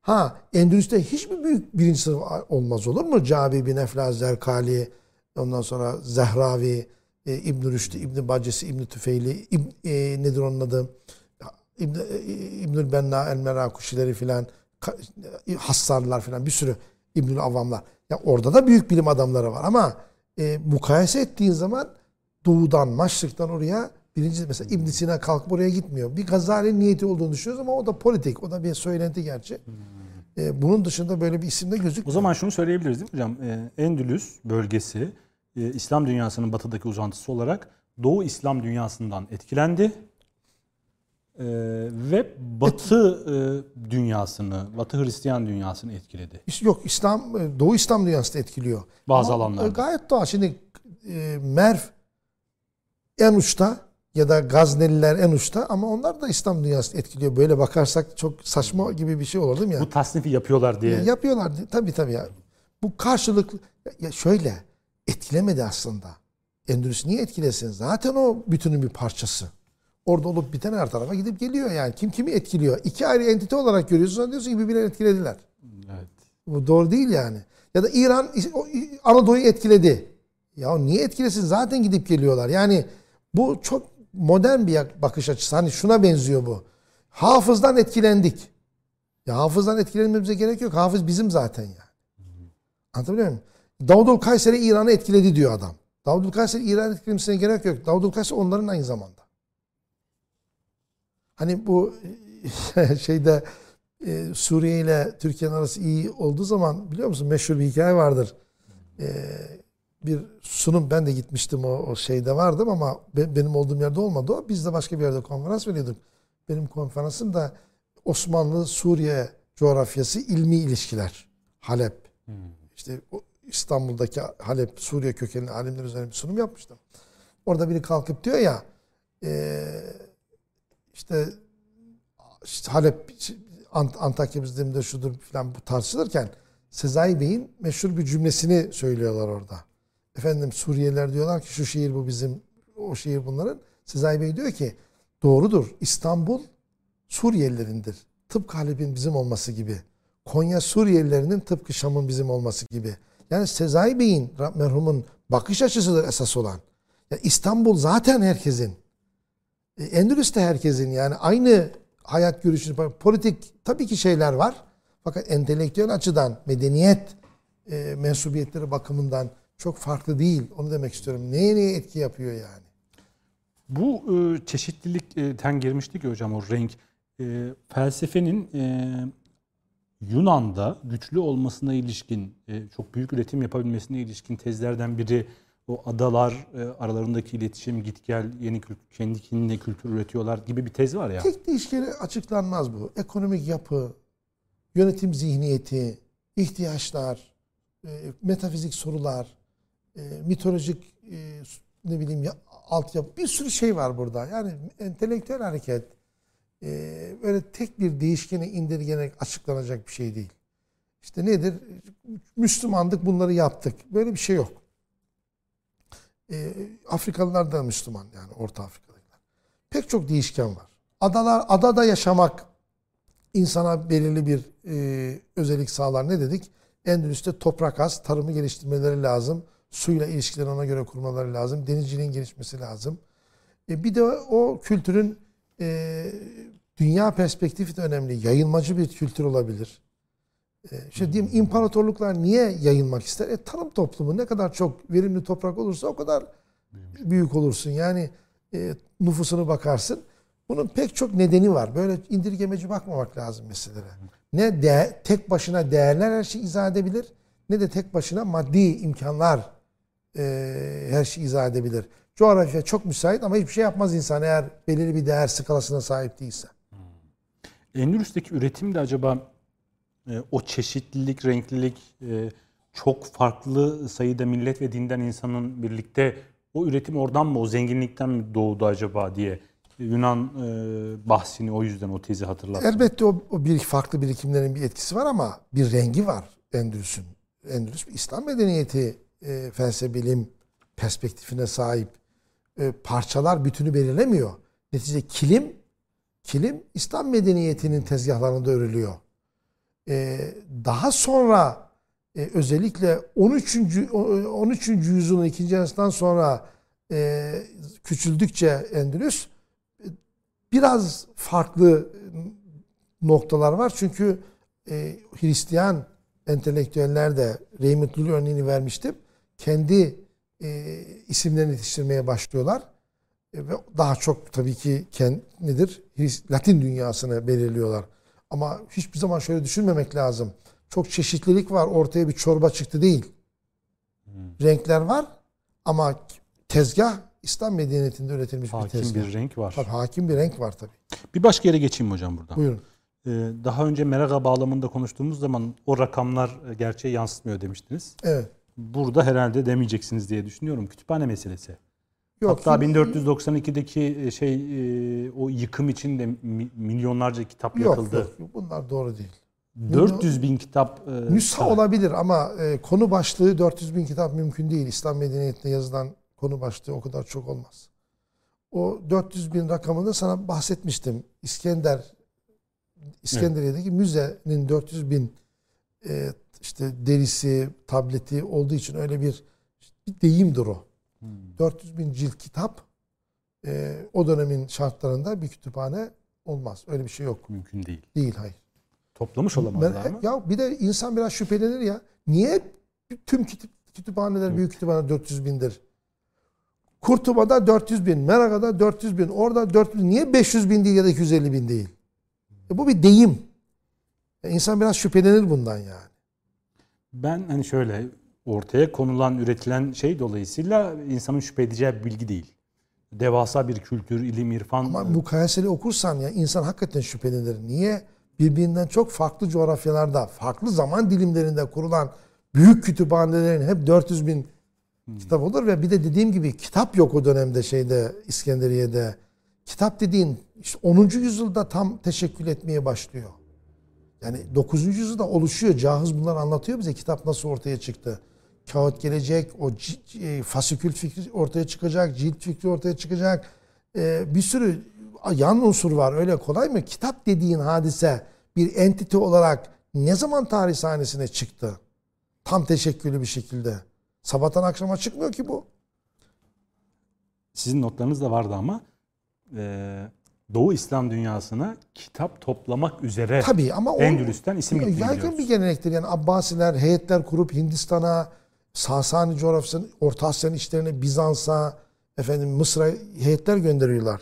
Ha Endülüs'te hiçbir büyük birinci sınıf olmaz olur mu? Cabi bin Eflaz Zerkali, ondan sonra Zehravi, e, İbn Rüştü, İbn Bacesi, İbn Tüfeyli, İbn, e, nedir onun adı? İbn, e, İbnül Benna, El Merakuşileri filan, Hassarlar filan bir sürü İbnül Avamlar. Ya orada da büyük bilim adamları var ama e, mukayese ettiğin zaman doğudan, maşrıktan oraya birinci mesela İbn Sina kalkıp oraya gitmiyor. Bir Gazali niyeti olduğunu düşünüyoruz ama o da politik. O da bir söylenti gerçi. E, bunun dışında böyle bir isimde gözükmüyor. O zaman şunu söyleyebiliriz değil mi hocam? Ee, Endülüs bölgesi e, İslam dünyasının batıdaki uzantısı olarak Doğu İslam dünyasından etkilendi. Ee, ve Batı e, dünyasını, Batı Hristiyan dünyasını etkiledi. Yok İslam e, Doğu İslam dünyasını etkiliyor. Bazı Ama, alanlarda. e, Gayet doğal. Şimdi e, Merv en uçta ya da Gazneliler en uçta ama onlar da İslam dünyasını etkiliyor. Böyle bakarsak çok saçma gibi bir şey olur değil mi? ya? Bu tasnifi yapıyorlar diye. Ya Yapıyorlar. Tabii tabii ya. Bu karşılıklı ya şöyle etkilemedi aslında. Endülüs niye etkilesin? Zaten o bütünün bir parçası. Orada olup biten her tarafa gidip geliyor yani. Kim kimi etkiliyor? İki ayrı entite olarak görüyorsun. Diyorsun ki birbirlerini etkilediler. Evet. Bu doğru değil yani. Ya da İran Anadolu'yu etkiledi. Ya niye etkilesin? Zaten gidip geliyorlar. Yani bu çok modern bir bakış açısı. Hani şuna benziyor bu. Hafızdan etkilendik. Ya hafızdan etkilenmemize gerek yok. Hafız bizim zaten yani. Anlatabiliyor muyum? Davudul Kayseri İran'ı etkiledi diyor adam. Davudul Kayseri İran'ı etkilemesine gerek yok. Davudul Kayseri onların aynı zamanda. Hani bu şeyde e, Suriye ile Türkiye'nin arası iyi olduğu zaman biliyor musun meşhur bir hikaye vardır. E, bir sunum ben de gitmiştim o, o şeyde vardım ama be- benim olduğum yerde olmadı o. Biz de başka bir yerde konferans veriyorduk. Benim konferansım da Osmanlı Suriye coğrafyası ilmi ilişkiler. Halep. İşte o İstanbul'daki Halep Suriye kökenli alimler üzerine bir sunum yapmıştım. Orada biri kalkıp diyor ya e, işte işte Halep, Ant Antakya bizimde şudur falan bu tartışılırken Sezai Bey'in meşhur bir cümlesini söylüyorlar orada. Efendim Suriyeliler diyorlar ki şu şehir bu bizim, o şehir bunların. Sezai Bey diyor ki doğrudur İstanbul Suriyelilerindir. Tıpkı Halep'in bizim olması gibi. Konya Suriyelilerinin tıpkı Şam'ın bizim olması gibi. Yani Sezai Bey'in merhumun bakış açısıdır esas olan. Ya İstanbul zaten herkesin. E, Endülüs de herkesin yani aynı hayat görüşünü politik tabii ki şeyler var. Fakat entelektüel açıdan medeniyet e, mensubiyetleri bakımından çok farklı değil. Onu demek istiyorum. Neye neye etki yapıyor yani? Bu e, çeşitlilikten girmiştik ya hocam o renk. E, felsefenin e, Yunan'da güçlü olmasına ilişkin, e, çok büyük üretim yapabilmesine ilişkin tezlerden biri o adalar e, aralarındaki iletişim, git gel, yeni kült- kendi kendine kültür üretiyorlar gibi bir tez var ya. Tek değişkeni açıklanmaz bu. Ekonomik yapı, yönetim zihniyeti, ihtiyaçlar, e, metafizik sorular, e, mitolojik e, ne bileyim ya, altyapı bir sürü şey var burada. Yani entelektüel hareket e, öyle tek bir değişkeni indirgenerek açıklanacak bir şey değil. İşte nedir? Müslümandık bunları yaptık. Böyle bir şey yok. E, Afrikalılar da Müslüman yani Orta Afrika'dakiler. Pek çok değişken var. Adalar, adada yaşamak insana belirli bir e, özellik sağlar. Ne dedik? Endülüs'te toprak az, tarımı geliştirmeleri lazım. Suyla ilişkileri ona göre kurmaları lazım. Denizciliğin gelişmesi lazım. E, bir de o kültürün e, dünya perspektifi de önemli. Yayılmacı bir kültür olabilir. E, işte diyeyim imparatorluklar niye yayılmak ister? E, tarım toplumu ne kadar çok verimli toprak olursa o kadar büyük olursun. Yani e, nüfusunu bakarsın. Bunun pek çok nedeni var. Böyle indirgemeci bakmamak lazım meselelere. Ne de, tek başına değerler her şeyi izah edebilir ne de tek başına maddi imkanlar e, her şeyi izah edebilir. Coğrafya çok müsait ama hiçbir şey yapmaz insan eğer belirli bir değer skalasına sahip değilse. Endülüs'teki üretim de acaba e, o çeşitlilik, renklilik, e, çok farklı sayıda millet ve dinden insanın birlikte o üretim oradan mı, o zenginlikten mi doğdu acaba diye Yunan e, bahsini o yüzden o tezi hatırlattım. Elbette o, o bir farklı birikimlerin bir etkisi var ama bir rengi var Endülüs'ün. Endülüs bir İslam medeniyeti e, felsefe bilim perspektifine sahip e, parçalar bütünü belirlemiyor. Neticede kilim kilim İslam medeniyetinin tezgahlarında örülüyor. E, daha sonra e, özellikle 13. o- 13. yüzyılın ikinci yarısından sonra e, küçüldükçe Endülüs e, biraz farklı noktalar var. Çünkü e, Hristiyan entelektüeller de Raymond Lull örneğini vermiştim. Kendi e, isimlerini yetiştirmeye başlıyorlar. E, ve daha çok tabii ki kend, nedir? Latin dünyasını belirliyorlar. Ama hiçbir zaman şöyle düşünmemek lazım. Çok çeşitlilik var ortaya bir çorba çıktı değil. Renkler var ama tezgah İslam medeniyetinde üretilmiş bir Hakim tezgah. bir renk var. Tabii, hakim bir renk var tabii. Bir başka yere geçeyim hocam buradan. Buyurun. Ee, daha önce Meraga bağlamında konuştuğumuz zaman o rakamlar gerçeği yansıtmıyor demiştiniz. Evet. Burada herhalde demeyeceksiniz diye düşünüyorum. Kütüphane meselesi. Yok, Hatta şimdi- 1492'deki e, şey e, o yıkım için de mi- milyonlarca kitap Yok, yakıldı. yok, yok. Bunlar doğru değil. 400 bin kitap e, Nüsha evet. olabilir ama e, konu başlığı 400 bin kitap mümkün değil. İslam medeniyetinde yazılan konu başlığı o kadar çok olmaz. O 400 bin rakamını sana bahsetmiştim. İskender İskenderiye'deki müzenin 400 bin e, işte derisi, tableti olduğu için öyle bir, bir deyimdir o. 400 bin cilt kitap e, o dönemin şartlarında bir kütüphane olmaz. Öyle bir şey yok. mümkün değil. Değil hayır. Toplamış olamazlar Ben- mı? ya bir de insan biraz şüphelenir ya. Niye tüm kütüp, kütüphaneler, büyük kütüphane 400 bindir? Kurtuba'da 400 bin, Meraga'da 400 bin, orada 400 bin. Niye 500 bin değil ya da 250 bin değil? E bu bir deyim. İnsan biraz şüphelenir bundan yani. Ben hani şöyle ortaya konulan, üretilen şey dolayısıyla insanın şüphe edeceği bir bilgi değil. Devasa bir kültür, ilim, irfan. Ama mukayeseli okursan ya insan hakikaten şüphelenir. Niye? Birbirinden çok farklı coğrafyalarda, farklı zaman dilimlerinde kurulan büyük kütüphanelerin hep 400 bin kitap olur ve bir de dediğim gibi kitap yok o dönemde şeyde İskenderiye'de. Kitap dediğin işte 10. yüzyılda tam teşekkül etmeye başlıyor. Yani 9. yüzyılda oluşuyor. Cahız bunları anlatıyor bize kitap nasıl ortaya çıktı. Kağıt gelecek, o e, fasikül fikri ortaya çıkacak, cilt fikri ortaya çıkacak. E, bir sürü yan unsur var. Öyle kolay mı? Kitap dediğin hadise bir entite olarak ne zaman tarih sahnesine çıktı? Tam teşekküllü bir şekilde. Sabahtan akşama çıkmıyor ki bu. Sizin notlarınız da vardı ama e, Doğu İslam dünyasına kitap toplamak üzere Tabii ama o Endülüs'ten isim gittiğini yaygın biliyoruz. bir gelenektir. Yani Abbasiler heyetler kurup Hindistan'a, Sasani coğrafyasına, Orta Asya'nın işlerine, Bizans'a, efendim Mısır'a heyetler gönderiyorlar.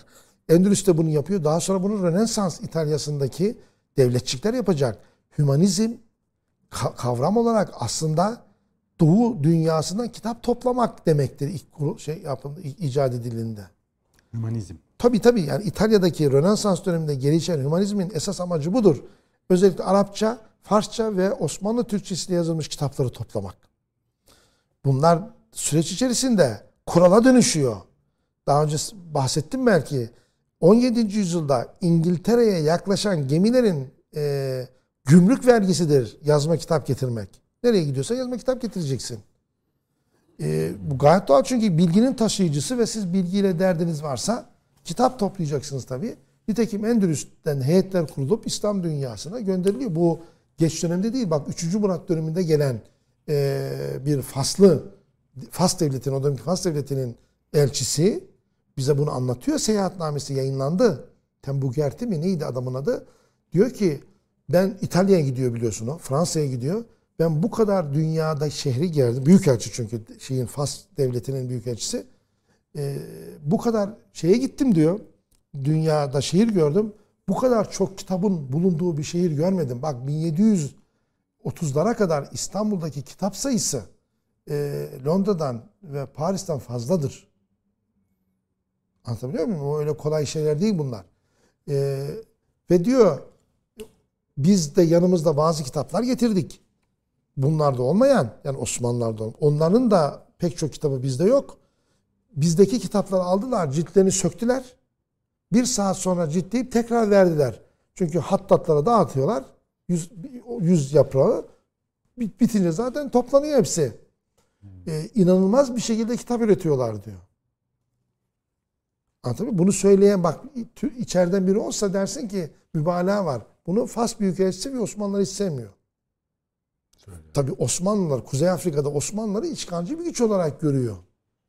Endülüs de bunu yapıyor. Daha sonra bunu Rönesans İtalya'sındaki devletçikler yapacak. Hümanizm ka- kavram olarak aslında Doğu dünyasından kitap toplamak demektir ilk şey yapın icat edildiğinde. Hümanizm. Tabii tabii yani İtalya'daki Rönesans döneminde gelişen hümanizmin esas amacı budur. Özellikle Arapça, Farsça ve Osmanlı Türkçesiyle yazılmış kitapları toplamak. Bunlar süreç içerisinde kurala dönüşüyor. Daha önce bahsettim belki. 17. yüzyılda İngiltere'ye yaklaşan gemilerin e, gümrük vergisidir yazma kitap getirmek. Nereye gidiyorsa yazma kitap getireceksin. E, bu gayet doğal çünkü bilginin taşıyıcısı ve siz bilgiyle derdiniz varsa kitap toplayacaksınız tabii. Nitekim Endülüs'ten heyetler kurulup İslam dünyasına gönderiliyor. Bu geç dönemde değil. Bak 3. Murat döneminde gelen e, bir faslı Fas devletinin, o dönemki Fas devletinin elçisi bize bunu anlatıyor. Seyahatnamesi yayınlandı. Tembukerti mi neydi adamın adı? Diyor ki ben İtalya'ya gidiyor biliyorsun o. Fransa'ya gidiyor. Ben bu kadar dünyada şehri geldim. Büyükelçi çünkü şeyin Fas devletinin büyükelçisi. Ee, bu kadar şeye gittim diyor. Dünyada şehir gördüm. Bu kadar çok kitabın bulunduğu bir şehir görmedim. Bak 1730'lara kadar İstanbul'daki kitap sayısı e, Londra'dan ve Paris'ten fazladır. Anlatabiliyor muyum? O öyle kolay şeyler değil bunlar. E, ve diyor biz de yanımızda bazı kitaplar getirdik. Bunlarda olmayan yani Osmanlılar'da olmayan. Onların da pek çok kitabı bizde yok. Bizdeki kitapları aldılar, ciltlerini söktüler. Bir saat sonra ciltleyip tekrar verdiler. Çünkü hattatlara dağıtıyorlar. Yüz, yüz yaprağı. Bit- Bitince zaten toplanıyor hepsi. Ee, inanılmaz bir şekilde kitap üretiyorlar diyor. Anlatabiliyor? Bunu söyleyen bak içeriden biri olsa dersin ki mübalağa var. Bunu Fas Büyükelçisi ve Osmanlılar hiç sevmiyor. Tabi Osmanlılar, Kuzey Afrika'da Osmanlıları işgalci bir güç olarak görüyor.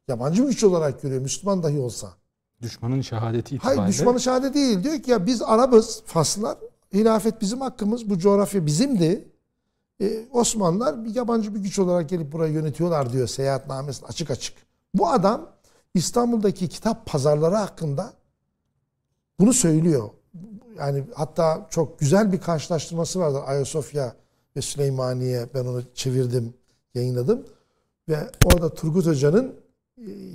Yabancı bir güç olarak görüyor. Müslüman dahi olsa. Düşmanın şehadeti itibariyle. Hayır düşmanı şahane değil. Diyor ki ya biz Arabız, Faslılar. Hilafet bizim hakkımız. Bu coğrafya bizimdi. Ee, Osmanlılar bir yabancı bir güç olarak gelip burayı yönetiyorlar diyor seyahatnamesinde açık açık. Bu adam İstanbul'daki kitap pazarları hakkında bunu söylüyor. yani hatta çok güzel bir karşılaştırması vardır Ayasofya ve Süleymaniye. Ben onu çevirdim, yayınladım. Ve orada Turgut Hoca'nın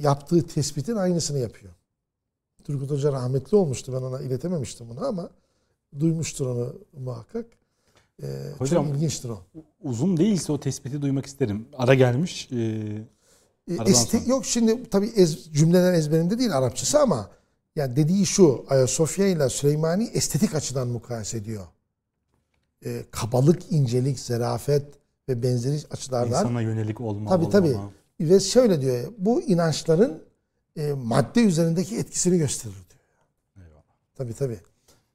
yaptığı tespitin aynısını yapıyor. Turgut Hoca rahmetli olmuştu. Ben ona iletememiştim bunu ama duymuştur onu muhakkak. Ee, Hocam, çok ilginçtir o. Uzun değilse o tespiti duymak isterim. Ara gelmiş. Ee, E, Aradan este- sonra. yok şimdi tabii ez, cümleler ezberimde değil Arapçası ama yani dediği şu Ayasofya ile Süleymani estetik açıdan mukayese ediyor. E, kabalık, incelik, zarafet ve benzeri açılardan. insana yönelik olma. Tabii olmama. tabii. Ve şöyle diyor bu inançların e, madde üzerindeki etkisini gösterir diyor. Eyvallah. Tabii tabii.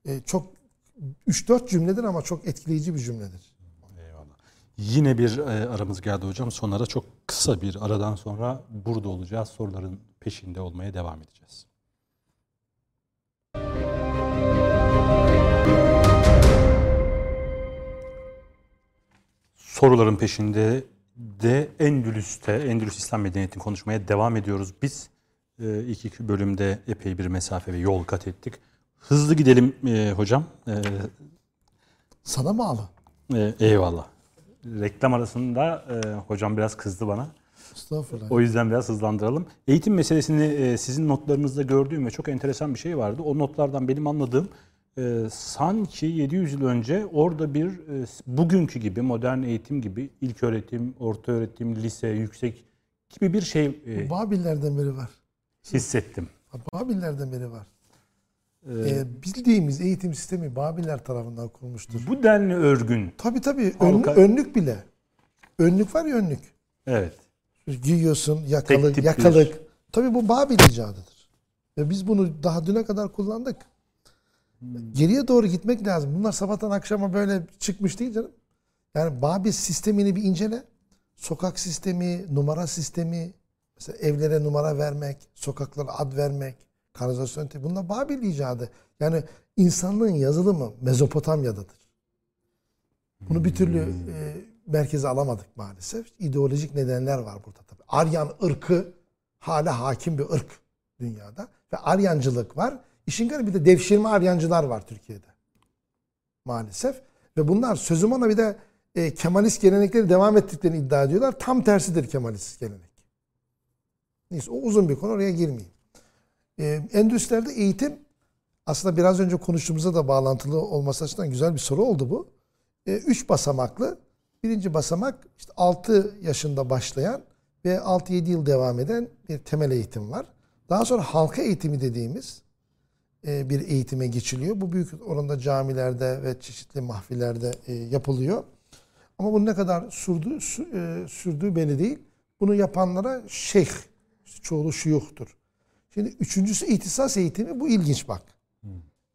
E, çok 3-4 cümledir ama çok etkileyici bir cümledir. Eyvallah. Yine bir e, aramız geldi hocam. Sonra çok kısa bir aradan sonra burada olacağız. Soruların peşinde olmaya devam edeceğiz. Soruların peşinde de Endülüs'te, Endülüs İslam Medeniyeti'ni konuşmaya devam ediyoruz. Biz e, ilk iki bölümde epey bir mesafe ve yol kat ettik. Hızlı gidelim e, hocam. E, Sana bağlı. ee, eyvallah. Reklam arasında e, hocam biraz kızdı bana. Estağfurullah. O yüzden biraz hızlandıralım. Eğitim meselesini e, sizin notlarınızda gördüğüm ve çok enteresan bir şey vardı. O notlardan benim anladığım e, sanki 700 yıl önce orada bir e, bugünkü gibi modern eğitim gibi ilk öğretim, orta öğretim, lise, yüksek gibi bir şey e, Babillerden beri var. hissettim. Babillerden beri var. E, Ee, bildiğimiz eğitim sistemi Babiller tarafından kurulmuştur. bu denli örgün. Tabii tabii. Halka- Ön- önlük bile. Önlük var ya önlük. Evet. Giyiyorsun yakalık, yakalık. Tabii bu Babil icadıdır. Ve biz bunu daha düne kadar kullandık. Geriye doğru gitmek lazım. Bunlar sabahtan akşama böyle çıkmış değil canım. Yani Babil sistemini bir incele. Sokak sistemi, numara sistemi, mesela evlere numara vermek, sokaklara ad vermek, kanalizasyon te- bunlar Babil icadı. Yani insanlığın yazılımı Mezopotamya'dadır. Bunu bir türlü e, merkeze alamadık maalesef. İdeolojik nedenler var burada tabii. Aryan ırkı hala hakim bir ırk dünyada. Ve Aryancılık var. İşin garibi bir de devşirme Aryancılar var Türkiye'de. Maalesef. Ve bunlar sözüm ona bir de e, Kemalist gelenekleri devam ettiklerini iddia ediyorlar. Tam tersidir Kemalist gelenek. Neyse o uzun bir konu oraya girmeyeyim. E, endüstrilerde eğitim aslında biraz önce konuştuğumuzda da bağlantılı olması açısından güzel bir soru oldu bu. E, üç basamaklı. Birinci basamak işte 6 yaşında başlayan ve 6-7 yıl devam eden bir temel eğitim var. Daha sonra halka eğitimi dediğimiz bir eğitime geçiliyor. Bu büyük oranda camilerde ve çeşitli mahfillerde e, yapılıyor. Ama bu ne kadar sürdüğü, sü- e, sürdüğü belli değil. Bunu yapanlara şeyh, çoğulu şuyuhtur. Şimdi üçüncüsü ihtisas eğitimi. Bu ilginç bak.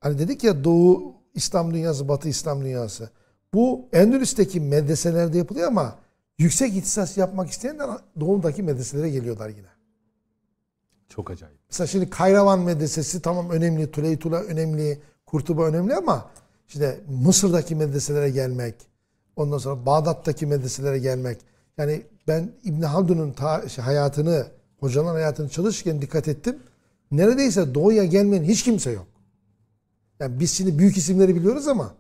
Hani dedik ya Doğu İslam dünyası, Batı İslam dünyası. Bu Endülüs'teki medreselerde yapılıyor ama yüksek ihtisas yapmak isteyenler Doğu'daki medreselere geliyorlar yine. Çok acayip. Mesela şimdi Kayravan medresesi tamam önemli, Tuleytula önemli, Kurtuba önemli ama işte Mısır'daki medreselere gelmek, ondan sonra Bağdat'taki medreselere gelmek. Yani ben İbn Haldun'un şey, hayatını, hocaların hayatını çalışırken dikkat ettim. Neredeyse doğuya gelmeyen hiç kimse yok. Yani biz şimdi büyük isimleri biliyoruz ama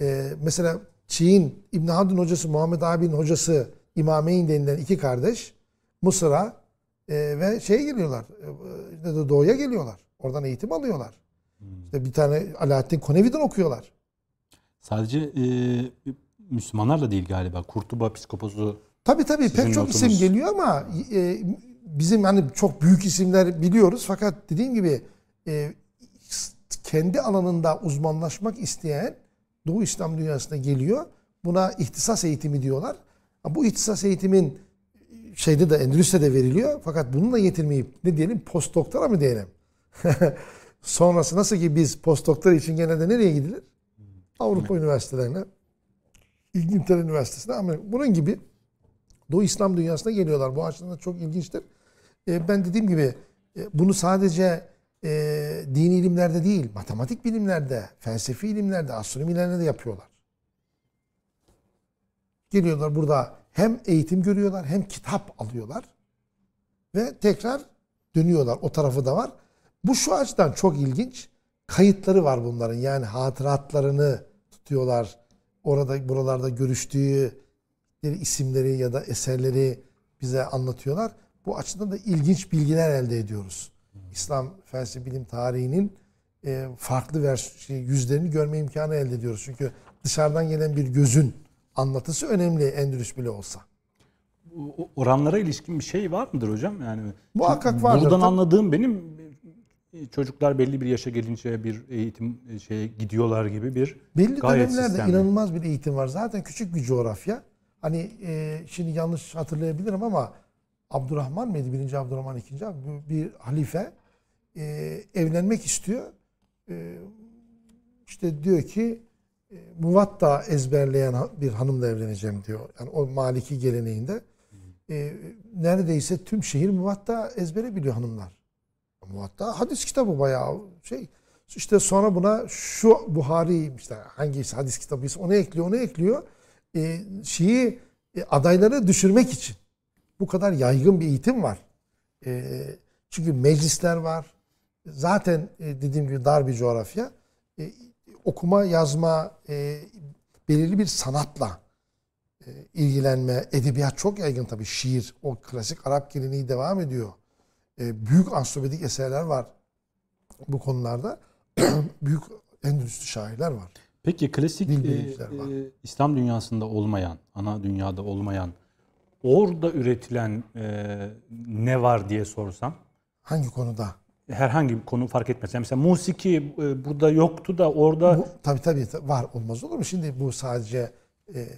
e, mesela Çiğ'in İbn Haldun hocası, Muhammed abinin hocası İmameyn denilen iki kardeş Mısır'a e, ve şeye geliyorlar. E, doğuya geliyorlar. Oradan eğitim alıyorlar. İşte bir tane Alaaddin Konevi'den okuyorlar. Sadece e, Müslümanlarla değil galiba. Kurtuba psikopozu Tabii tabii Sizin pek çok notunuz- isim geliyor ama e, bizim hani çok büyük isimler biliyoruz fakat dediğim gibi e, kendi alanında uzmanlaşmak isteyen Doğu İslam dünyasına geliyor. Buna ihtisas eğitimi diyorlar. Bu ihtisas eğitimin şeyde de Endülüs'te de veriliyor. Fakat bununla yetinmeyip ne diyelim postdoktora mı diyelim? Sonrası nasıl ki biz postdoktor için genelde nereye gidilir? Avrupa üniversitelerine, İngiltere Üniversitesi'ne ama bunun gibi Doğu İslam dünyasına geliyorlar. Bu açıdan da çok ilginçtir. E, ben dediğim gibi e, bunu sadece e, dini ilimlerde değil, matematik bilimlerde, felsefi ilimlerde, astronomilerinde de yapıyorlar. Geliyorlar burada hem eğitim görüyorlar hem kitap alıyorlar ve tekrar dönüyorlar. O tarafı da var. Bu şu açıdan çok ilginç. kayıtları var bunların. Yani hatıratlarını tutuyorlar. Orada buralarda görüştüğü isimleri ya da eserleri bize anlatıyorlar. Bu açıdan da ilginç bilgiler elde ediyoruz. İslam felsefe bilim tarihinin e, farklı vers yüzlerini görme imkanı elde ediyoruz. Çünkü dışarıdan gelen bir gözün anlatısı önemli Endülüs bile olsa. Oranlara ilişkin bir şey var mıdır hocam? Yani Muhakkak vardır. Buradan Tabii. anladığım benim e, çocuklar belli bir yaşa gelince bir eğitim e, şeye gidiyorlar gibi bir Belli gayet dönemlerde sistemli. inanılmaz bir eğitim var. Zaten küçük bir coğrafya. Hani e, şimdi yanlış hatırlayabilirim ama Abdurrahman mıydı? Birinci Abdurrahman, ikinci Abdurrahman, bir halife e, evlenmek istiyor. E, işte diyor ki muvatta ezberleyen bir hanımla evleneceğim diyor. Yani o Maliki geleneğinde. E, neredeyse tüm şehir muvatta ezbere biliyor hanımlar. Muvatta hadis kitabı bayağı şey. İşte sonra buna şu Buhari işte hangisi hadis kitabıysa onu ekliyor, onu ekliyor. E, şeyi e, adayları düşürmek için. Bu kadar yaygın bir eğitim var. E, çünkü meclisler var. Zaten e, dediğim gibi dar bir coğrafya. E, okuma, yazma, e, belirli bir sanatla e, ilgilenme, edebiyat çok yaygın tabii. Şiir, o klasik Arap geleneği devam ediyor. E, büyük ansiklopedic eserler var bu konularda. büyük endüstri şairler var. Peki klasik e, e, İslam dünyasında olmayan, ana dünyada olmayan, orada üretilen e, ne var diye sorsam Hangi konuda? Herhangi bir konu fark etmez. Yani mesela musiki e, burada yoktu da orada Bu, tabii tabii var olmaz olur mu? Şimdi bu sadece e,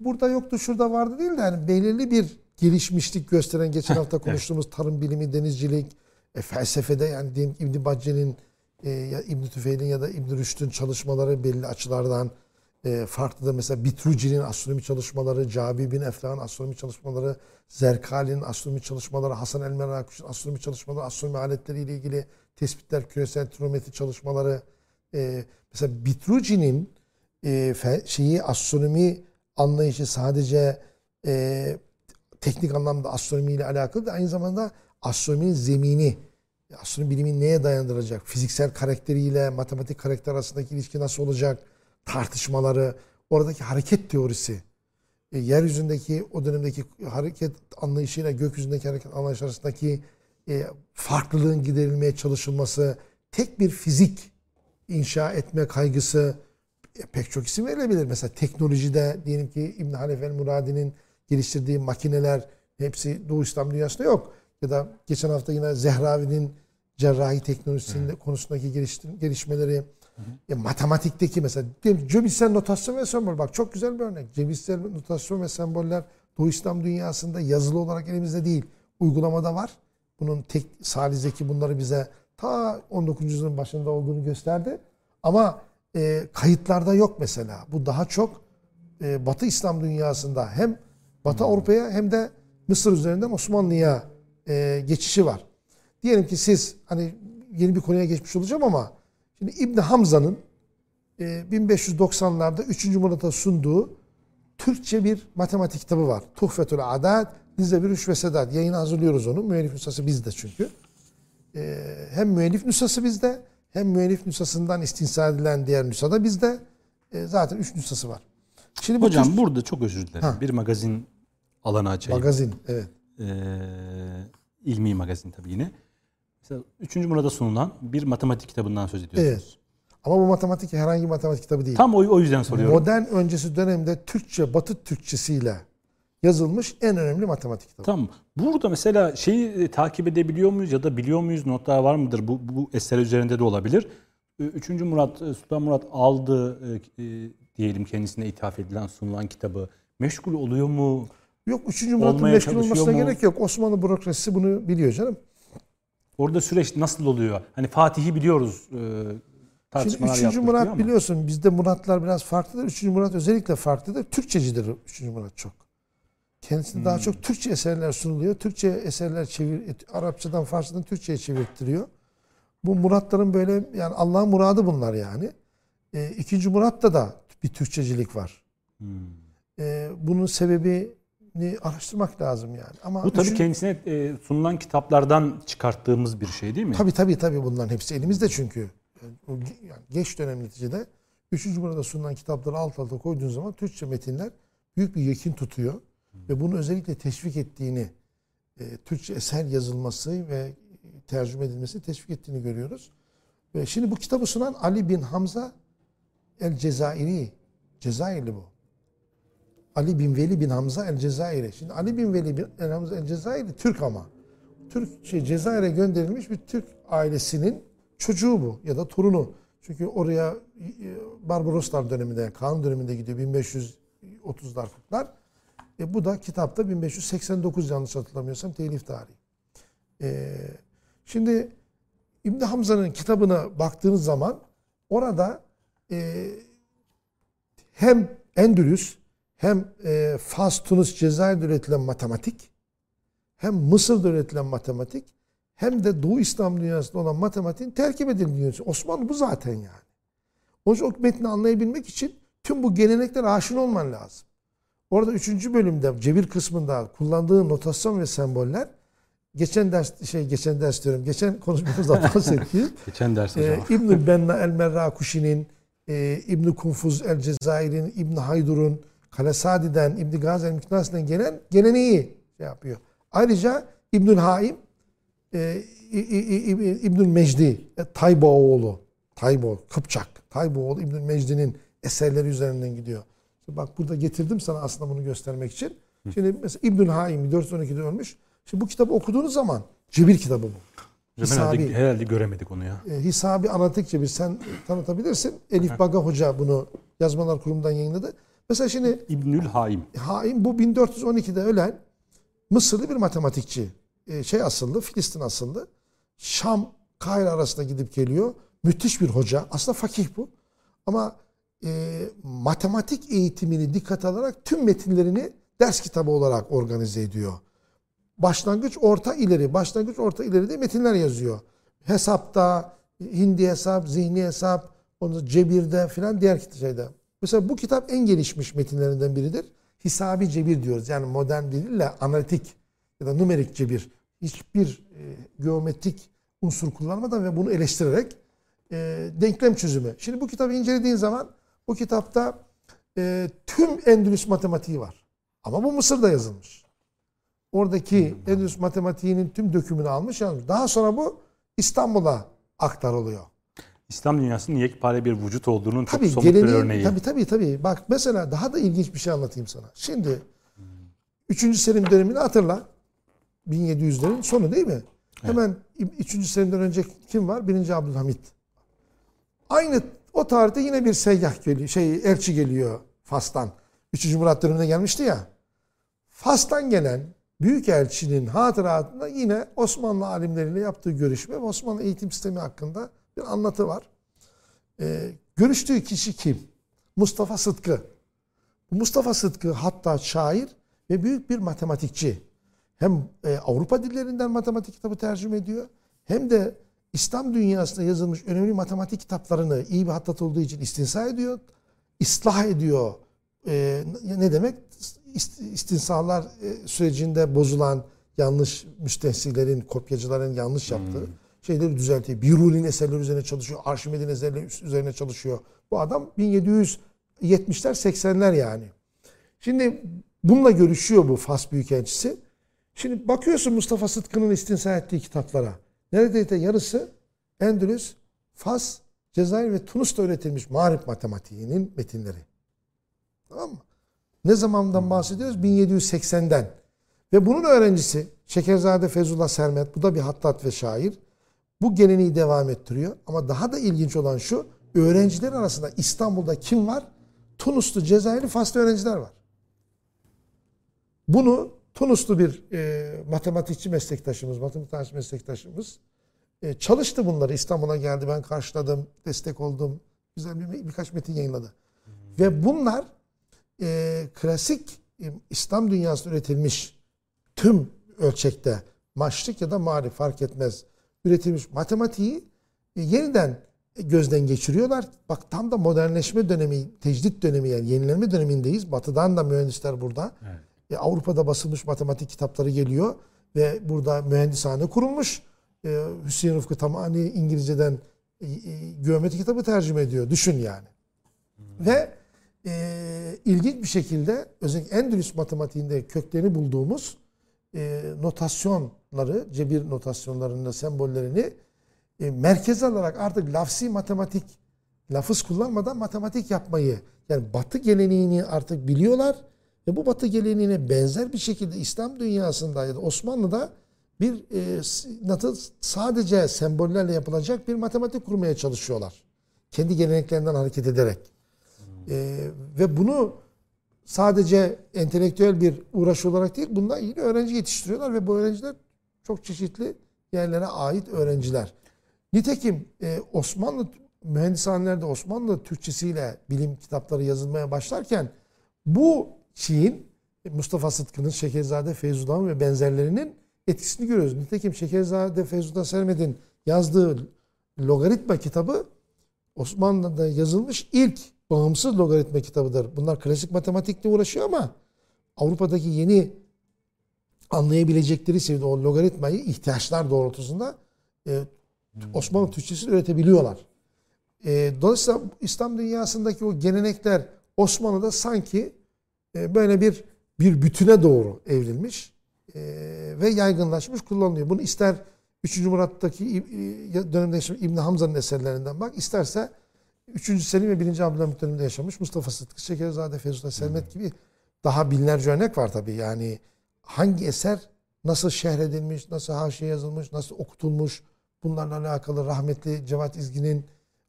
burada yoktu şurada vardı değil de yani belirli bir gelişmişlik gösteren geçen hafta konuştuğumuz tarım bilimi, denizcilik, e, felsefede yani diyelim ki İbn Bacce'nin e, ya İbn Tüfeil'in ya da İbn Rüşd'ün çalışmaları belli açılardan e, farklı da mesela Bitruci'nin astronomi çalışmaları, Cabi bin Eflah'ın astronomi çalışmaları, Zerkali'nin astronomi çalışmaları, Hasan el Merakuş'un astronomi çalışmaları, astronomi aletleriyle ilgili tespitler, küresel trometri çalışmaları, e, mesela Bitruci'nin e, şeyi astronomi anlayışı sadece e, teknik anlamda astronomiyle alakalı da aynı zamanda astronominin zemini, astronomi bilimin neye dayandıracak, fiziksel karakteriyle matematik karakter arasındaki ilişki nasıl olacak, tartışmaları, oradaki hareket teorisi, e, yeryüzündeki o dönemdeki hareket anlayışıyla gökyüzündeki hareket anlayışı arasındaki e, farklılığın giderilmeye çalışılması, tek bir fizik inşa etme kaygısı e, pek çok isim verilebilir. Mesela teknolojide diyelim ki İbn Halef el Muradi'nin geliştirdiği makineler hepsi Doğu İslam dünyasında yok. Ya da geçen hafta yine Zehravi'nin cerrahi teknolojisinde konusundaki geliştir- gelişmeleri e, matematikteki mesela cebirsel notasyon ve sembol bak çok güzel bir örnek. Cebirsel notasyon ve semboller Doğu İslam dünyasında yazılı olarak elimizde değil. Uygulamada var. Bunun tek Salih Zeki bunları bize ta 19. yüzyılın başında olduğunu gösterdi. Ama e, kayıtlarda yok mesela. Bu daha çok e, Batı İslam dünyasında hem Batı Avrupa'ya hem de Mısır üzerinden Osmanlı'ya e, geçişi var. Diyelim ki siz hani yeni bir konuya geçmiş olacağım ama şimdi İbn Hamza'nın e, 1590'larda 3. Murat'a sunduğu Türkçe bir matematik kitabı var. Tuhfetül Adat, Dize bir ve Sedat. Yayına hazırlıyoruz onu. Müellif nüshası bizde çünkü. E, hem müellif nüshası bizde hem müellif nüshasından istinsal edilen diğer nüsha da bizde. E, zaten 3 nüshası var. Şimdi bu hocam Türk- burada çok özür dilerim. Ha. Bir magazin alanı açayım. magazin evet. Ee, ilmi magazin tabii yine. 3. Murat'a sunulan bir matematik kitabından söz ediyorsunuz. Evet. Ama bu matematik herhangi bir matematik kitabı değil. Tam o, o yüzden soruyorum. Modern öncesi dönemde Türkçe, Batı Türkçesiyle yazılmış en önemli matematik kitabı. Tamam. Burada mesela şeyi e, takip edebiliyor muyuz ya da biliyor muyuz? Notlar var mıdır? Bu, bu eser üzerinde de olabilir. Ee, Üçüncü Murat, e, Sultan Murat aldı e, e, diyelim kendisine ithaf edilen sunulan kitabı. Meşgul oluyor mu? Yok 3. Murat'ın meşgul olmasına mu? gerek yok. Osmanlı bürokrasisi bunu biliyor canım. Orada süreç nasıl oluyor? Hani Fatih'i biliyoruz. E, Şimdi tartışmalar 3. yaptık Murat ama. biliyorsun bizde Muratlar biraz farklıdır. 3. Murat özellikle farklıdır. Türkçecidir 3. Murat çok. Kendisine daha Hmm. çok Türkçe eserler sunuluyor. Türkçe eserler çevir, Arapçadan Farsçadan Türkçe'ye çevirttiriyor. Bu Muratların böyle yani Allah'ın muradı bunlar yani. E, ikinci Murat'ta da bir Türkçecilik var. Hmm. E, bunun sebebini araştırmak lazım yani. Ama Bu tabii üçün- kendisine e, sunulan kitaplardan çıkarttığımız bir şey değil mi? Tabii tabii tabii bunların hepsi elimizde çünkü. Yani geç dönem neticede 3. burada sunulan kitapları alt alta koyduğun zaman Türkçe metinler büyük bir yekin tutuyor. Ve bunu özellikle teşvik ettiğini, e, Türkçe eser yazılması ve tercüme edilmesi teşvik ettiğini görüyoruz. Ve şimdi bu kitabı sunan Ali bin Hamza el Cezayiri. Cezayirli bu. Ali bin Veli bin Hamza el Cezayiri. Şimdi Ali bin Veli bin Hamza el Cezayiri Türk ama. Türk şey Cezayir'e gönderilmiş bir Türk ailesinin çocuğu bu ya da torunu. Çünkü oraya e, Barbaroslar döneminde, Kanun döneminde gidiyor 1530'lar 40'lar. E, bu da kitapta 1589 yanlış hatırlamıyorsam telif tarihi. E, şimdi İbn Hamza'nın kitabına baktığınız zaman orada e, hem Endülüs hem e, Fas, Tunus, Cezayir'de üretilen matematik hem Mısır'da üretilen matematik hem de Doğu İslam dünyasında olan matematiğin terkip edildiğini Osmanlı bu zaten yani. O o metni anlayabilmek için tüm bu geleneklere aşina olman lazım. Orada üçüncü bölümde cebir kısmında kullandığı notasyon ve semboller geçen ders şey geçen ders diyorum. Geçen konuşmamızda bahsettiğim Geçen ders e, hocam. İbnül Benna el Merrakuşi'nin, e, İbn Kunfuz el Cezayir'in, İbn Haydur'un, Kalesadi'den, İbn Gazi el Miknasi'den gelen geleneği şey yapıyor. Ayrıca İbnül Haim, e, İbnül Mecdi, e, Tayboğlu, Taybo, Kıpçak, Tayboğlu İbnül Mecdi'nin eserleri üzerinden gidiyor. Şimdi bak burada getirdim sana aslında bunu göstermek için. Şimdi mesela İbnül Haim 412'de ölmüş. Şimdi bu kitabı okuduğunuz zaman cebir kitabı bu. Hocam herhalde, Hisabi. herhalde göremedik onu ya. E, Hisabi analitik cebir sen tanıtabilirsin. Elif Baga Hoca bunu Yazmalar Kurumu'ndan yayınladı. Mesela şimdi İbnül Haim. Haim bu 1412'de ölen Mısırlı bir matematikçi. E, şey asıllı, Filistin asıllı. Şam, Kahire arasında gidip geliyor. Müthiş bir hoca. Aslında fakih bu. Ama e, matematik eğitimini dikkat alarak tüm metinlerini ders kitabı olarak organize ediyor. Başlangıç, orta, ileri. Başlangıç, orta, ileri de metinler yazıyor. Hesapta, hindi hesap, zihni hesap, onu cebirde filan diğer şeyde. Mesela bu kitap en gelişmiş metinlerinden biridir. Hisabi cebir diyoruz. Yani modern diliyle analitik ya da numerik cebir. Hiçbir e, geometrik unsur kullanmadan ve bunu eleştirerek e, denklem çözümü. Şimdi bu kitabı incelediğin zaman bu kitapta e, tüm Endülüs matematiği var. Ama bu Mısır'da yazılmış. Oradaki Endülüs matematiğinin tüm dökümünü almış yazmış. Daha sonra bu İstanbul'a aktarılıyor. İslam dünyasının yekpare bir vücut olduğunun çok Tabii somut bir geleneği, örneği. tabii tabii tabii. Bak mesela daha da ilginç bir şey anlatayım sana. Şimdi 3. Selim dönemini hatırla. 1700'lerin sonu değil mi? Hemen 3. Selim'den önce kim var? 1. Abdülhamit. Aynı o tarihte yine bir seyyah geliyor, şey elçi geliyor Fas'tan. 3. Murat döneminde gelmişti ya. Fas'tan gelen büyük elçinin hatıratında yine Osmanlı alimleriyle yaptığı görüşme ve Osmanlı eğitim sistemi hakkında bir anlatı var. Ee, görüştüğü kişi kim? Mustafa Sıtkı. Mustafa Sıtkı hatta şair ve büyük bir matematikçi. Hem e, Avrupa dillerinden matematik kitabı tercüme ediyor hem de İslam dünyasında yazılmış önemli matematik kitaplarını iyi bir hattat olduğu için istinsa ediyor. ıslah ediyor. Ee, ne demek? İst- İstinsalar e, sürecinde bozulan yanlış müstehsilerin, kopyacıların yanlış yaptığı şeyleri düzeltiyor. Biruni'nin eserleri üzerine çalışıyor. Arşimed'in eserleri üzerine çalışıyor. Bu adam 1770'ler 80'ler yani. Şimdi bununla görüşüyor bu Fas Büyükelçisi. Şimdi bakıyorsun Mustafa Sıtkı'nın istinsa ettiği kitaplara. Neredeyse yarısı Endülüs, Fas, Cezayir ve Tunus'ta üretilmiş marif matematiğinin metinleri. Tamam mı? Ne zamandan bahsediyoruz? 1780'den. Ve bunun öğrencisi Şekerzade Fezullah Sermet, bu da bir hattat ve şair. Bu geleneği devam ettiriyor. Ama daha da ilginç olan şu, öğrenciler arasında İstanbul'da kim var? Tunuslu, Cezayirli, Faslı öğrenciler var. Bunu Tunuslu bir e, matematikçi meslektaşımız, matematik meslektaşımız e, çalıştı bunları. İstanbul'a geldi, ben karşıladım, destek oldum. Güzel bir, birkaç metin yayınladı. Ve bunlar e, klasik e, İslam dünyasında üretilmiş tüm ölçekte maçlık ya da marif fark etmez üretilmiş matematiği e, yeniden gözden geçiriyorlar. Bak tam da modernleşme dönemi, tecdit dönemi yani yenilenme dönemindeyiz. Batıdan da mühendisler burada. Evet. E, Avrupa'da basılmış matematik kitapları geliyor ve burada mühendishane kurulmuş. E, Hüseyin Rıfkı Tamani İngilizceden e, e, geometri kitabı tercüme ediyor. Düşün yani. Ve e, ilginç bir şekilde özellikle Endülüs matematiğinde köklerini bulduğumuz e, notasyonları, cebir notasyonlarında sembollerini e, merkez alarak artık lafsi matematik, lafız kullanmadan matematik yapmayı, yani batı geleneğini artık biliyorlar ve bu batı geleneğine benzer bir şekilde İslam dünyasında ya da Osmanlı'da bir e, nasıl sadece sembollerle yapılacak bir matematik kurmaya çalışıyorlar. Kendi geleneklerinden hareket ederek. E, ve bunu sadece entelektüel bir uğraş olarak değil, bundan ilgili öğrenci yetiştiriyorlar ve bu öğrenciler çok çeşitli yerlere ait öğrenciler. Nitekim e, Osmanlı mühendishanelerde Osmanlı Türkçesiyle bilim kitapları yazılmaya başlarken bu şeyin Mustafa Sıtkı'nın, Şekerzade Feyzullah'ın ve benzerlerinin etkisini görüyoruz. Nitekim Şekerzade Feyzullah Sermet'in yazdığı logaritma kitabı Osmanlı'da yazılmış ilk bağımsız logaritma kitabıdır. Bunlar klasik matematikle uğraşıyor ama Avrupa'daki yeni anlayabilecekleri seviyede o logaritmayı ihtiyaçlar doğrultusunda e, Osmanlı Türkçesi üretebiliyorlar. E, dolayısıyla İslam dünyasındaki o gelenekler Osmanlı'da sanki e, böyle bir bir bütüne doğru evrilmiş e, ve yaygınlaşmış kullanılıyor. Bunu ister 3. Murat'taki dönemde yaşamış İbn Hamza'nın eserlerinden bak, isterse 3. Selim ve 1. Abdülhamit döneminde yaşamış Mustafa Sıtkı Şekerzade, Feyzullah Selmet gibi daha binlerce örnek var tabii. Yani hangi eser nasıl şehredilmiş, nasıl haşiye yazılmış, nasıl okutulmuş bunlarla alakalı rahmetli Cevat İzgin'in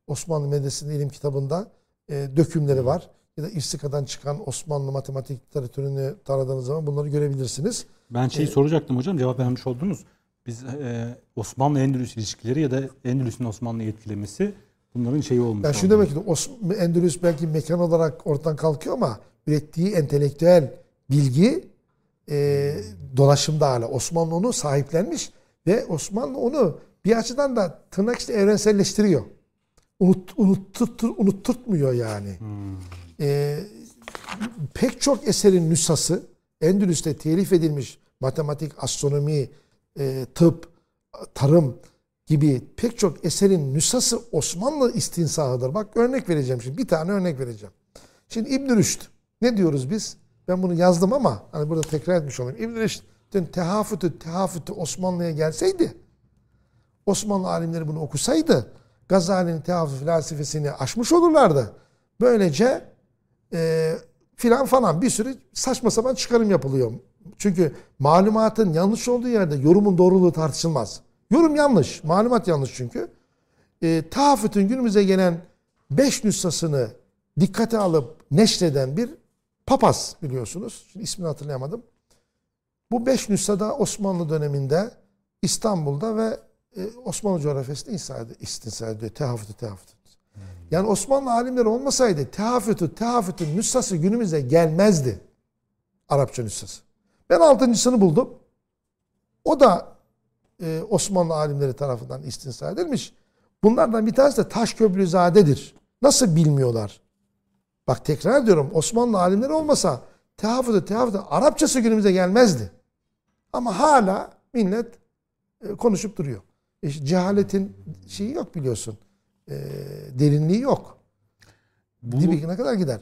Osmanlı Medresesi'nin ilim kitabında e, dökümleri var. Ya da İfsika'dan çıkan Osmanlı matematik literatürünü taradığınız zaman bunları görebilirsiniz. Ben şeyi ee, soracaktım hocam cevap vermiş oldunuz. Biz e, Osmanlı-Endülüs ilişkileri ya da Endülüs'ün Osmanlı'yı etkilemesi bunların şeyi olmuş. Ben şu demek ki Endülüs belki mekan olarak ortadan kalkıyor ama ürettiği entelektüel bilgi e, dolaşımda hala. Osmanlı onu sahiplenmiş ve Osmanlı onu bir açıdan da tırnak işte evrenselleştiriyor. Unut, unuttur, unutturtmuyor yani. Hmm. Ee, pek çok eserin nüshası Endülüs'te telif edilmiş matematik, astronomi, e, tıp, tarım gibi pek çok eserin nüshası Osmanlı istinsahıdır. Bak örnek vereceğim şimdi. Bir tane örnek vereceğim. Şimdi İbn Rüşd ne diyoruz biz? Ben bunu yazdım ama hani burada tekrar etmiş olayım. İbn Rüşd'ün tehafütü tehafütü Osmanlı'ya gelseydi Osmanlı alimleri bunu okusaydı Gazali'nin tehafüt felsefesini aşmış olurlardı. Böylece e, filan falan bir sürü saçma sapan çıkarım yapılıyor. Çünkü malumatın yanlış olduğu yerde yorumun doğruluğu tartışılmaz. Yorum yanlış. Malumat yanlış çünkü. E, tahafütün günümüze gelen beş nüshasını dikkate alıp neşreden bir papaz biliyorsunuz. Şimdi ismini hatırlayamadım. Bu beş nüshada Osmanlı döneminde İstanbul'da ve e, Osmanlı coğrafyasında istinsa, istinsa ediyor. Tehafütü tehafütü. Yani Osmanlı alimleri olmasaydı tehafütü tehafütün nüshası günümüze gelmezdi. Arapça nüshası. Ben altıncısını buldum. O da e, Osmanlı alimleri tarafından istinsa edilmiş. Bunlardan bir tanesi de Taşköprüzade'dir. Nasıl bilmiyorlar? Bak tekrar diyorum Osmanlı alimleri olmasa tehafütü tehafütü Arapçası günümüze gelmezdi. Ama hala millet e, konuşup duruyor. E, cehaletin şeyi yok biliyorsun. E, derinliği yok. Bu, Dibi ne kadar gider?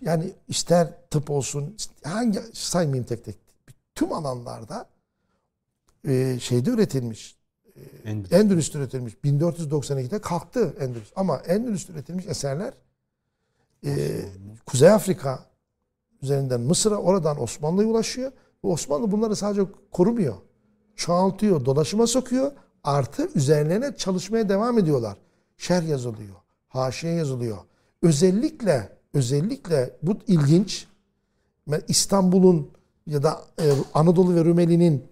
Yani ister tıp olsun, hangi saymayayım tek tek. Tüm alanlarda e, şeyde üretilmiş. E, Endülüs. Endülüs'te üretilmiş. 1492'de kalktı Endülüs. Ama Endülüs'te üretilmiş eserler e, Kuzey Afrika üzerinden Mısır'a oradan Osmanlı'ya ulaşıyor. Ve Osmanlı bunları sadece korumuyor. Çoğaltıyor, dolaşıma sokuyor. Artı üzerlerine çalışmaya devam ediyorlar. Şer yazılıyor. Haşiye yazılıyor. Özellikle özellikle bu ilginç. İstanbul'un ya da e, Anadolu ve Rumeli'nin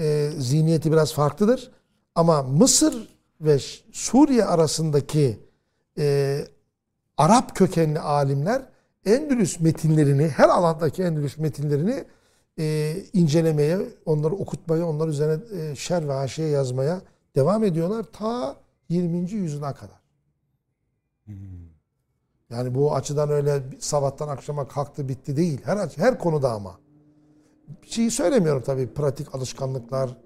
e, zihniyeti biraz farklıdır. Ama Mısır ve Suriye arasındaki e, Arap kökenli alimler Endülüs metinlerini, her alandaki Endülüs metinlerini e, incelemeye, onları okutmaya, onlar üzerine e, şer ve haşiye yazmaya devam ediyorlar ta 20. yüzyıla kadar. Hmm. Yani bu açıdan öyle sabahtan akşama kalktı bitti değil. Her her konuda ama. Bir şeyi söylemiyorum tabii pratik alışkanlıklar,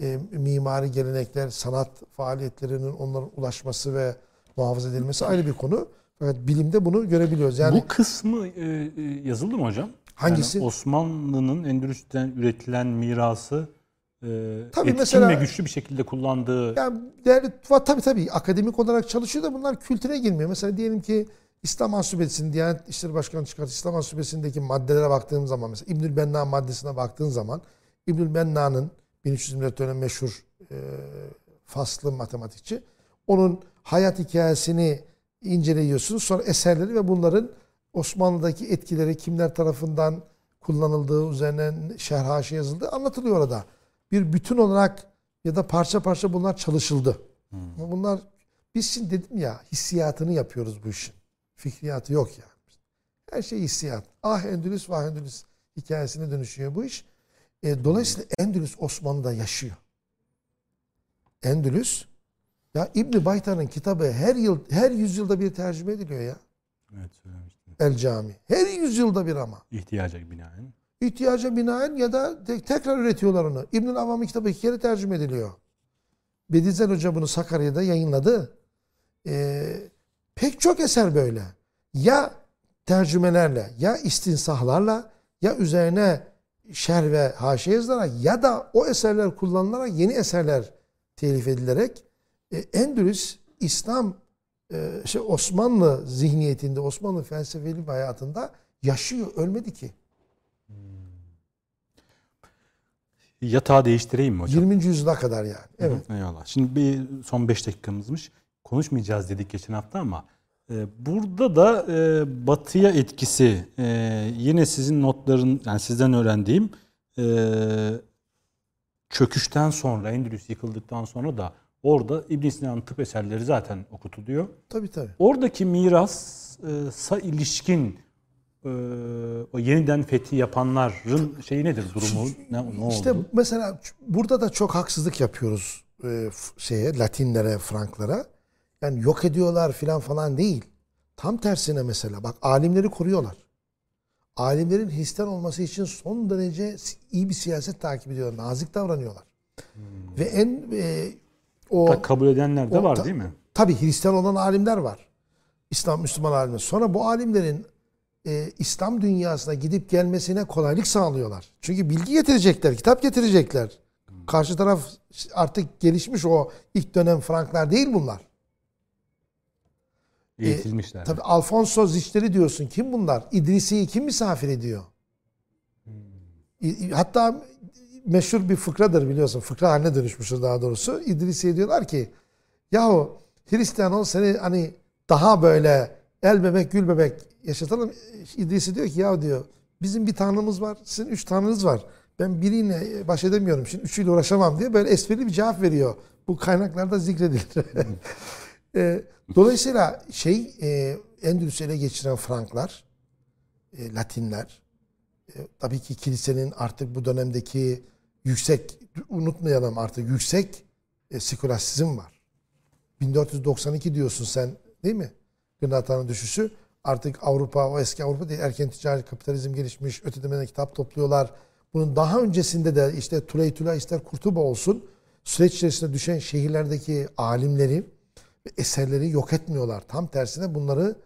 e, mimari gelenekler, sanat faaliyetlerinin onların ulaşması ve muhafaza edilmesi ayrı bir konu. Fakat bilimde bunu görebiliyoruz. Yani Bu kısmı e, e, yazıldı mı hocam? Hangisi? Yani Osmanlı'nın Endülüs'ten üretilen mirası e, Tabii etkin mesela- ve güçlü bir şekilde kullandığı Yani değerli tabii tabii akademik olarak çalışıyor da bunlar kültüre girmiyor. Mesela diyelim ki İslam Ansübesi'nin Diyanet İşleri Başkanı çıkartı İslam Ansübesi'ndeki maddelere baktığım zaman mesela İbnül Benna maddesine baktığın zaman İbnül Benna'nın 1324 dönem meşhur e, faslı matematikçi. Onun hayat hikayesini inceliyorsunuz. Sonra eserleri ve bunların Osmanlı'daki etkileri kimler tarafından kullanıldığı üzerine şerh haşi yazıldığı anlatılıyor orada. Bir bütün olarak ya da parça parça bunlar çalışıldı. Ama bunlar biz şimdi dedim ya hissiyatını yapıyoruz bu işin. Fikriyatı yok ya. Her şey hissiyat. Ah Endülüs vah Endülüs hikayesine dönüşüyor bu iş. E, dolayısıyla Endülüs Osmanlı'da yaşıyor. Endülüs ya İbn Baytar'ın kitabı her yıl her yüzyılda bir tercüme ediliyor ya. evet, söylemiştiniz. El Cami. Her yüzyılda bir ama. ihtiyaca binaen. İhtiyaca binaen ya da te- tekrar üretiyorlar onu. İbnül Avam'ın kitabı iki kere tercüme ediliyor. Bedizel Hoca bunu Sakarya'da yayınladı. Ee, pek çok eser böyle. Ya tercümelerle, ya istinsahlarla, ya üzerine şer ve haşiye yazılarak ya da o eserler kullanılarak yeni eserler telif edilerek e, Endülüs İslam e, şey Osmanlı zihniyetinde, Osmanlı felsefeli hayatında yaşıyor, ölmedi ki. Yatağı değiştireyim mi hocam? 20. yüzyıla kadar yani. Evet. Eyvallah. Şimdi bir son 5 dakikamızmış. Konuşmayacağız dedik geçen hafta ama e, burada da e, batıya etkisi e, yine sizin notların yani sizden öğrendiğim e, çöküşten sonra Endülüs yıkıldıktan sonra da orada İbn Sina'nın tıp eserleri zaten okutuluyor. Tabii tabii. Oradaki mirasa ilişkin e, o yeniden fethi yapanların şeyi nedir durumu? Ne, ne İşte oldu? mesela ç- burada da çok haksızlık yapıyoruz e, şeye Latinlere, Franklara. Yani yok ediyorlar filan falan değil. Tam tersine mesela bak alimleri koruyorlar. Alimlerin Hristiyan olması için son derece iyi bir siyaset takip ediyorlar. Nazik davranıyorlar. Ve en e, o Da kabul edenler de o var değil mi? Tabii Hristiyan olan alimler var. İslam Müslüman alimler. Sonra bu alimlerin e, İslam dünyasına gidip gelmesine kolaylık sağlıyorlar. Çünkü bilgi getirecekler, kitap getirecekler. Karşı taraf artık gelişmiş o ilk dönem Franklar değil bunlar. Eğitilmişler. Tabii Alfonso Ziçleri diyorsun. Kim bunlar? İdrisi'yi kim misafir ediyor? İ- Hatta meşhur bir fıkradır biliyorsun. Fıkra haline dönüşmüştür daha doğrusu. İdrisi'ye diyorlar ki yahu Hristiyan ol seni hani daha böyle el bebek gül bebek yaşatalım. İdrisi diyor ki ya diyor bizim bir tanrımız var sizin üç tanrınız var. Ben biriyle baş edemiyorum şimdi üçüyle uğraşamam diye böyle esprili bir cevap veriyor. Bu kaynaklarda zikredilir. E, dolayısıyla şey e, Endülüs'ü ele geçiren Franklar, e, Latinler, e, tabii ki kilisenin artık bu dönemdeki yüksek, unutmayalım artık yüksek e, skolasizm var. 1492 diyorsun sen değil mi? Gırnatanın düşüşü. Artık Avrupa, o eski Avrupa değil, erken ticari kapitalizm gelişmiş, ötedemeden kitap topluyorlar. Bunun daha öncesinde de işte Tuleytula ister Kurtuba olsun, süreç içerisinde düşen şehirlerdeki alimleri ve eserleri yok etmiyorlar. Tam tersine bunları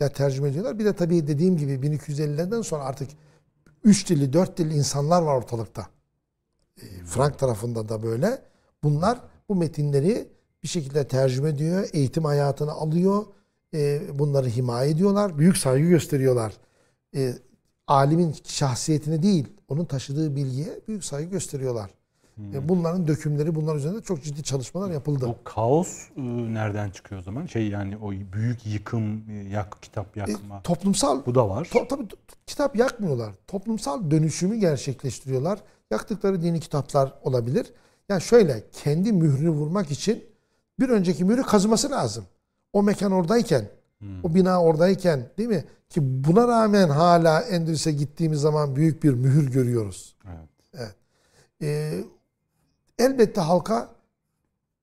ya tercüme ediyorlar. Bir de tabii dediğim gibi 1250'lerden sonra artık üç dilli, dört dilli insanlar var ortalıkta. E, Frank tarafında da böyle. Bunlar bu metinleri bir şekilde tercüme ediyor, eğitim hayatına alıyor, e, bunları himaye ediyorlar, büyük saygı gösteriyorlar. E, alimin şahsiyetine değil, onun taşıdığı bilgiye büyük saygı gösteriyorlar. E, bunların dökümleri, bunlar üzerinde çok ciddi çalışmalar yapıldı. Bu kaos e, nereden çıkıyor o zaman? Şey yani o büyük yıkım, e, yak kitap yakma. Toplumsal Bu da var. To- tabii kitap yakmıyorlar. Toplumsal dönüşümü gerçekleştiriyorlar. Yaktıkları dini kitaplar olabilir. Yani şöyle kendi mührünü vurmak için bir önceki mührü kazıması lazım. O mekan oradayken, o bina oradayken değil mi? Ki buna rağmen hala Endülüs'e gittiğimiz zaman büyük bir mühür görüyoruz. Evet. Ee, elbette halka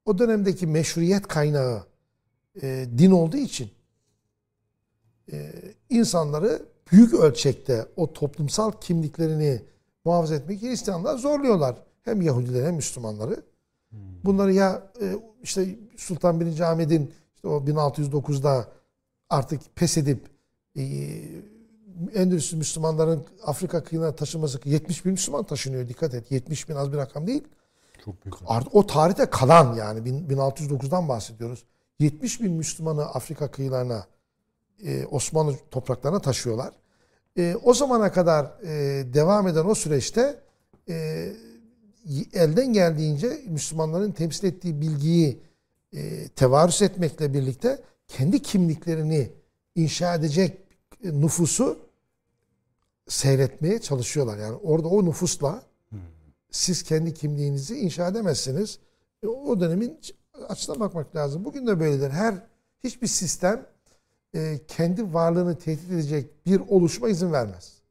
o dönemdeki meşruiyet kaynağı e, din olduğu için e, insanları büyük ölçekte o toplumsal kimliklerini muhafaza etmek Hristiyanlar zorluyorlar. Hem Yahudileri hem Müslümanları. Bunları ya e, işte Sultan 1. Ahmet'in işte o 1609'da artık pes edip e, Endülüs Müslümanların Afrika kıyına taşıması 70 bin Müslüman taşınıyor dikkat et. 70 bin az bir rakam değil. Çok büyük. Artık o tarihte kalan yani bin- 1609'dan bahsediyoruz. 70 bin Müslümanı Afrika kıyılarına e, Osmanlı topraklarına taşıyorlar. E, o zamana kadar e, devam eden o süreçte e, elden geldiğince Müslümanların temsil ettiği bilgiyi e, tevarüs etmekle birlikte kendi kimliklerini inşa edecek nüfusu seyretmeye çalışıyorlar. Yani orada o nüfusla siz kendi kimliğinizi inşa edemezsiniz. E, O dönemin açısına bakmak lazım. Bugün de böyledir. Her hiçbir sistem e, kendi varlığını tehdit edecek bir oluşma izin vermez.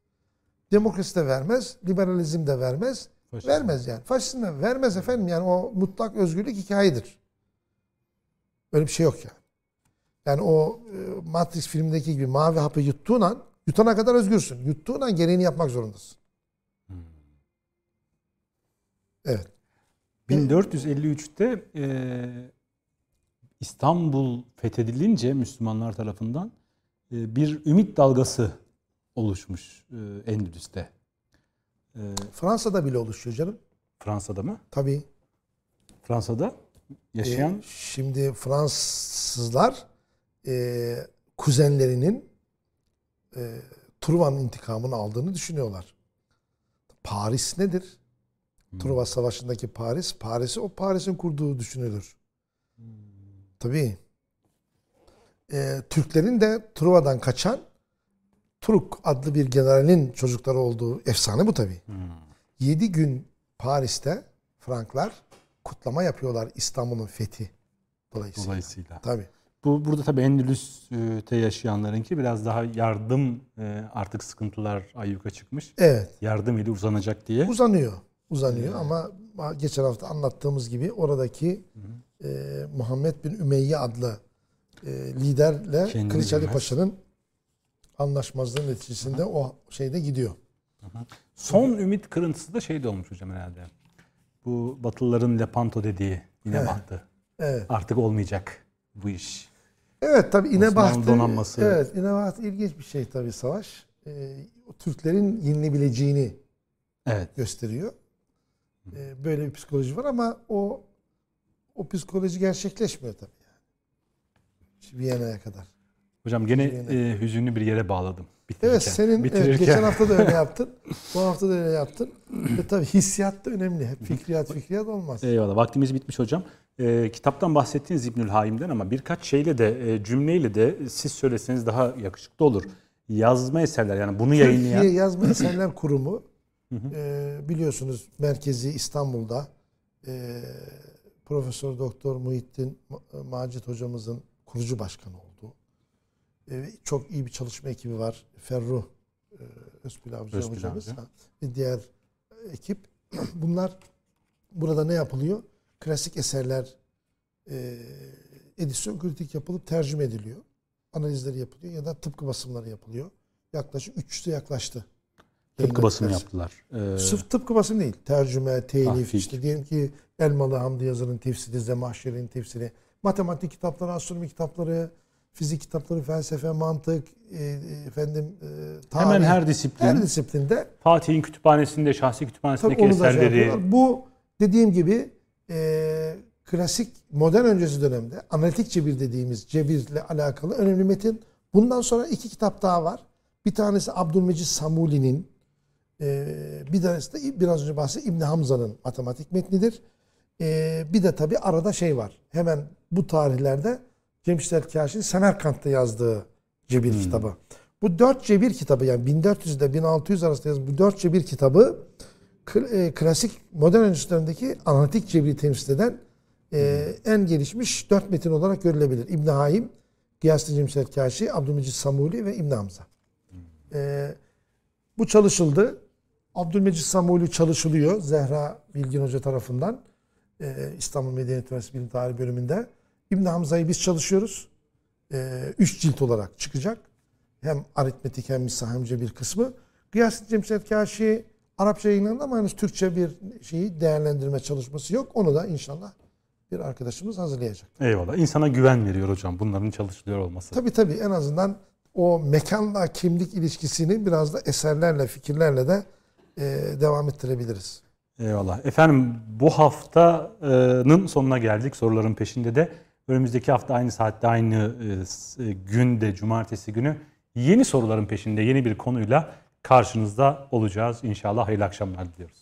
Demokrasi de vermez, liberalizm de vermez. Faşizm. Vermez yani. Faşizm de vermez efendim. Yani o mutlak özgürlük hikayedir. Öyle bir şey yok yani. Yani o e, Matrix filmindeki gibi mavi hapı yuttuğun an, yutana kadar özgürsün. Yuttuğun an gereğini yapmak zorundasın. Evet. 1453'te e, İstanbul fethedilince Müslümanlar tarafından e, bir ümit dalgası oluşmuş e, Endülüs'te. E, Fransa'da bile oluşuyor canım. Fransa'da mı? Tabii. Fransa'da yaşayan E, şimdi Fransızlar e, kuzenlerinin e, Truvan intikamını aldığını düşünüyorlar. Paris nedir? Truva Savaşı'ndaki Paris, Paris'i o Paris'in kurduğu düşünülür. Tabii. E, Türklerin de Truva'dan kaçan Turuk adlı bir generalin çocukları olduğu efsane bu tabii. 7 gün Paris'te Franklar kutlama yapıyorlar İstanbul'un fethi dolayısıyla. dolayısıyla. Tabii. Bu burada tabii Endülüs'te yaşayanlarınki biraz daha yardım e, artık sıkıntılar ayyuka çıkmış. Evet. Yardım eli uzanacak diye. Uzanıyor. Uzanıyor ama geçen hafta anlattığımız gibi oradaki e, Muhammed bin Ümeyye adlı e, liderle Kendini Kılıç Ali. Paşa'nın anlaşmazlığı neticesinde o şeyde gidiyor. Son ümit kırıntısı da şeyde olmuş hocam herhalde. Bu Batılıların Lepanto dediği yine battı. Evet. Artık olmayacak bu iş. Evet tabii İnebahtı. Donanması. Evet İnebahtı ilginç bir şey tabii savaş. E, o Türklerin yenilebileceğini Evet. gösteriyor. E, böyle bir psikoloji var ama o o psikoloji gerçekleşmiyor tabii yani. Viyana'ya kadar. Hocam gene e, hüzünlü bir yere bağladım. Bitirirken. Evet senin evet, bitirirken. geçen hafta da öyle yaptın. Bu hafta da öyle yaptın. Ve tabii hissiyat da önemli. Hep fikriyat fikriyat olmaz. Eyvallah. Vaktimiz bitmiş hocam. E, kitaptan bahsettiğiniz İbnül Haim'den ama birkaç şeyle de e, cümleyle de siz söyleseniz daha yakışıklı olur. Yazma eserler yani bunu yayınlayan Türkiye Yazma Eserler Kurumu e, biliyorsunuz merkezi İstanbul'da e, Profesör Doktor Muhittin Ma- Macit hocamızın kurucu başkanı olduğu e, çok iyi bir çalışma ekibi var. Ferruh e, Özpilavcı Özpilavcı. hocamız ha, ve diğer ekip. Bunlar burada ne yapılıyor? Klasik eserler e, edisyon kritik yapılıp tercüme ediliyor. Analizleri yapılıyor ya da tıpkı basımları yapılıyor. Yaklaşık 300'e yaklaştı. Tıpkı basım Yayınladık yaptılar. E, Sırf tıpkı basım değil. Tercüme, telif, Tahkik. işte diyelim ki Elmalı Hamdi Yazır'ın tefsiri, Zemahşer'in tefsiri, matematik kitapları, astronomi kitapları, fizik kitapları, felsefe, mantık, e, e, efendim e, tarih. hemen her disiplin. her disiplinde Fatih'in kütüphanesinde, şahsi kütüphanesindeki şey eserleri yapıyorlar. Bu dediğim gibi e, klasik modern öncesi dönemde analitik cebir dediğimiz cebirle alakalı önemli metin. Bundan sonra iki kitap daha var. Bir tanesi Abdülmecid Samuli'nin ee, bir tanesi de biraz önce bahsettiğim İbni Hamza'nın matematik metnidir. Ee, bir de tabi arada şey var. Hemen bu tarihlerde Cemşit Erkaş'ın Semerkant'ta yazdığı cebir kitabı. Bu dört cebir kitabı yani 1400 ile 1600 arasında yazılan bu dört cebir kitabı e, klasik modern dönemdeki analitik cebri temsil eden e, en gelişmiş dört metin olarak görülebilir. İbn Haim, Gıyaslı Cemşit Erkaşi, Abdülmecid Samuli ve İbn Hamza. E, bu çalışıldı. Abdülmecid Samuli çalışılıyor Zehra Bilgin Hoca tarafından. Ee, İstanbul Medeniyet Üniversitesi Bilim Tarihi bölümünde. İbn Hamza'yı biz çalışıyoruz. Ee, üç cilt olarak çıkacak. Hem aritmetik hem misah hem cebir kısmı. Gıyas Cemşet Kaşi Arapça yayınlandı ama henüz Türkçe bir şeyi değerlendirme çalışması yok. Onu da inşallah bir arkadaşımız hazırlayacak. Eyvallah. İnsana güven veriyor hocam bunların çalışılıyor olması. Tabii tabii en azından o mekanla kimlik ilişkisini biraz da eserlerle, fikirlerle de devam ettirebiliriz. Eyvallah. Efendim bu haftanın sonuna geldik soruların peşinde de. Önümüzdeki hafta aynı saatte aynı e, e, günde cumartesi günü yeni soruların peşinde yeni bir konuyla karşınızda olacağız. İnşallah hayırlı akşamlar diliyoruz.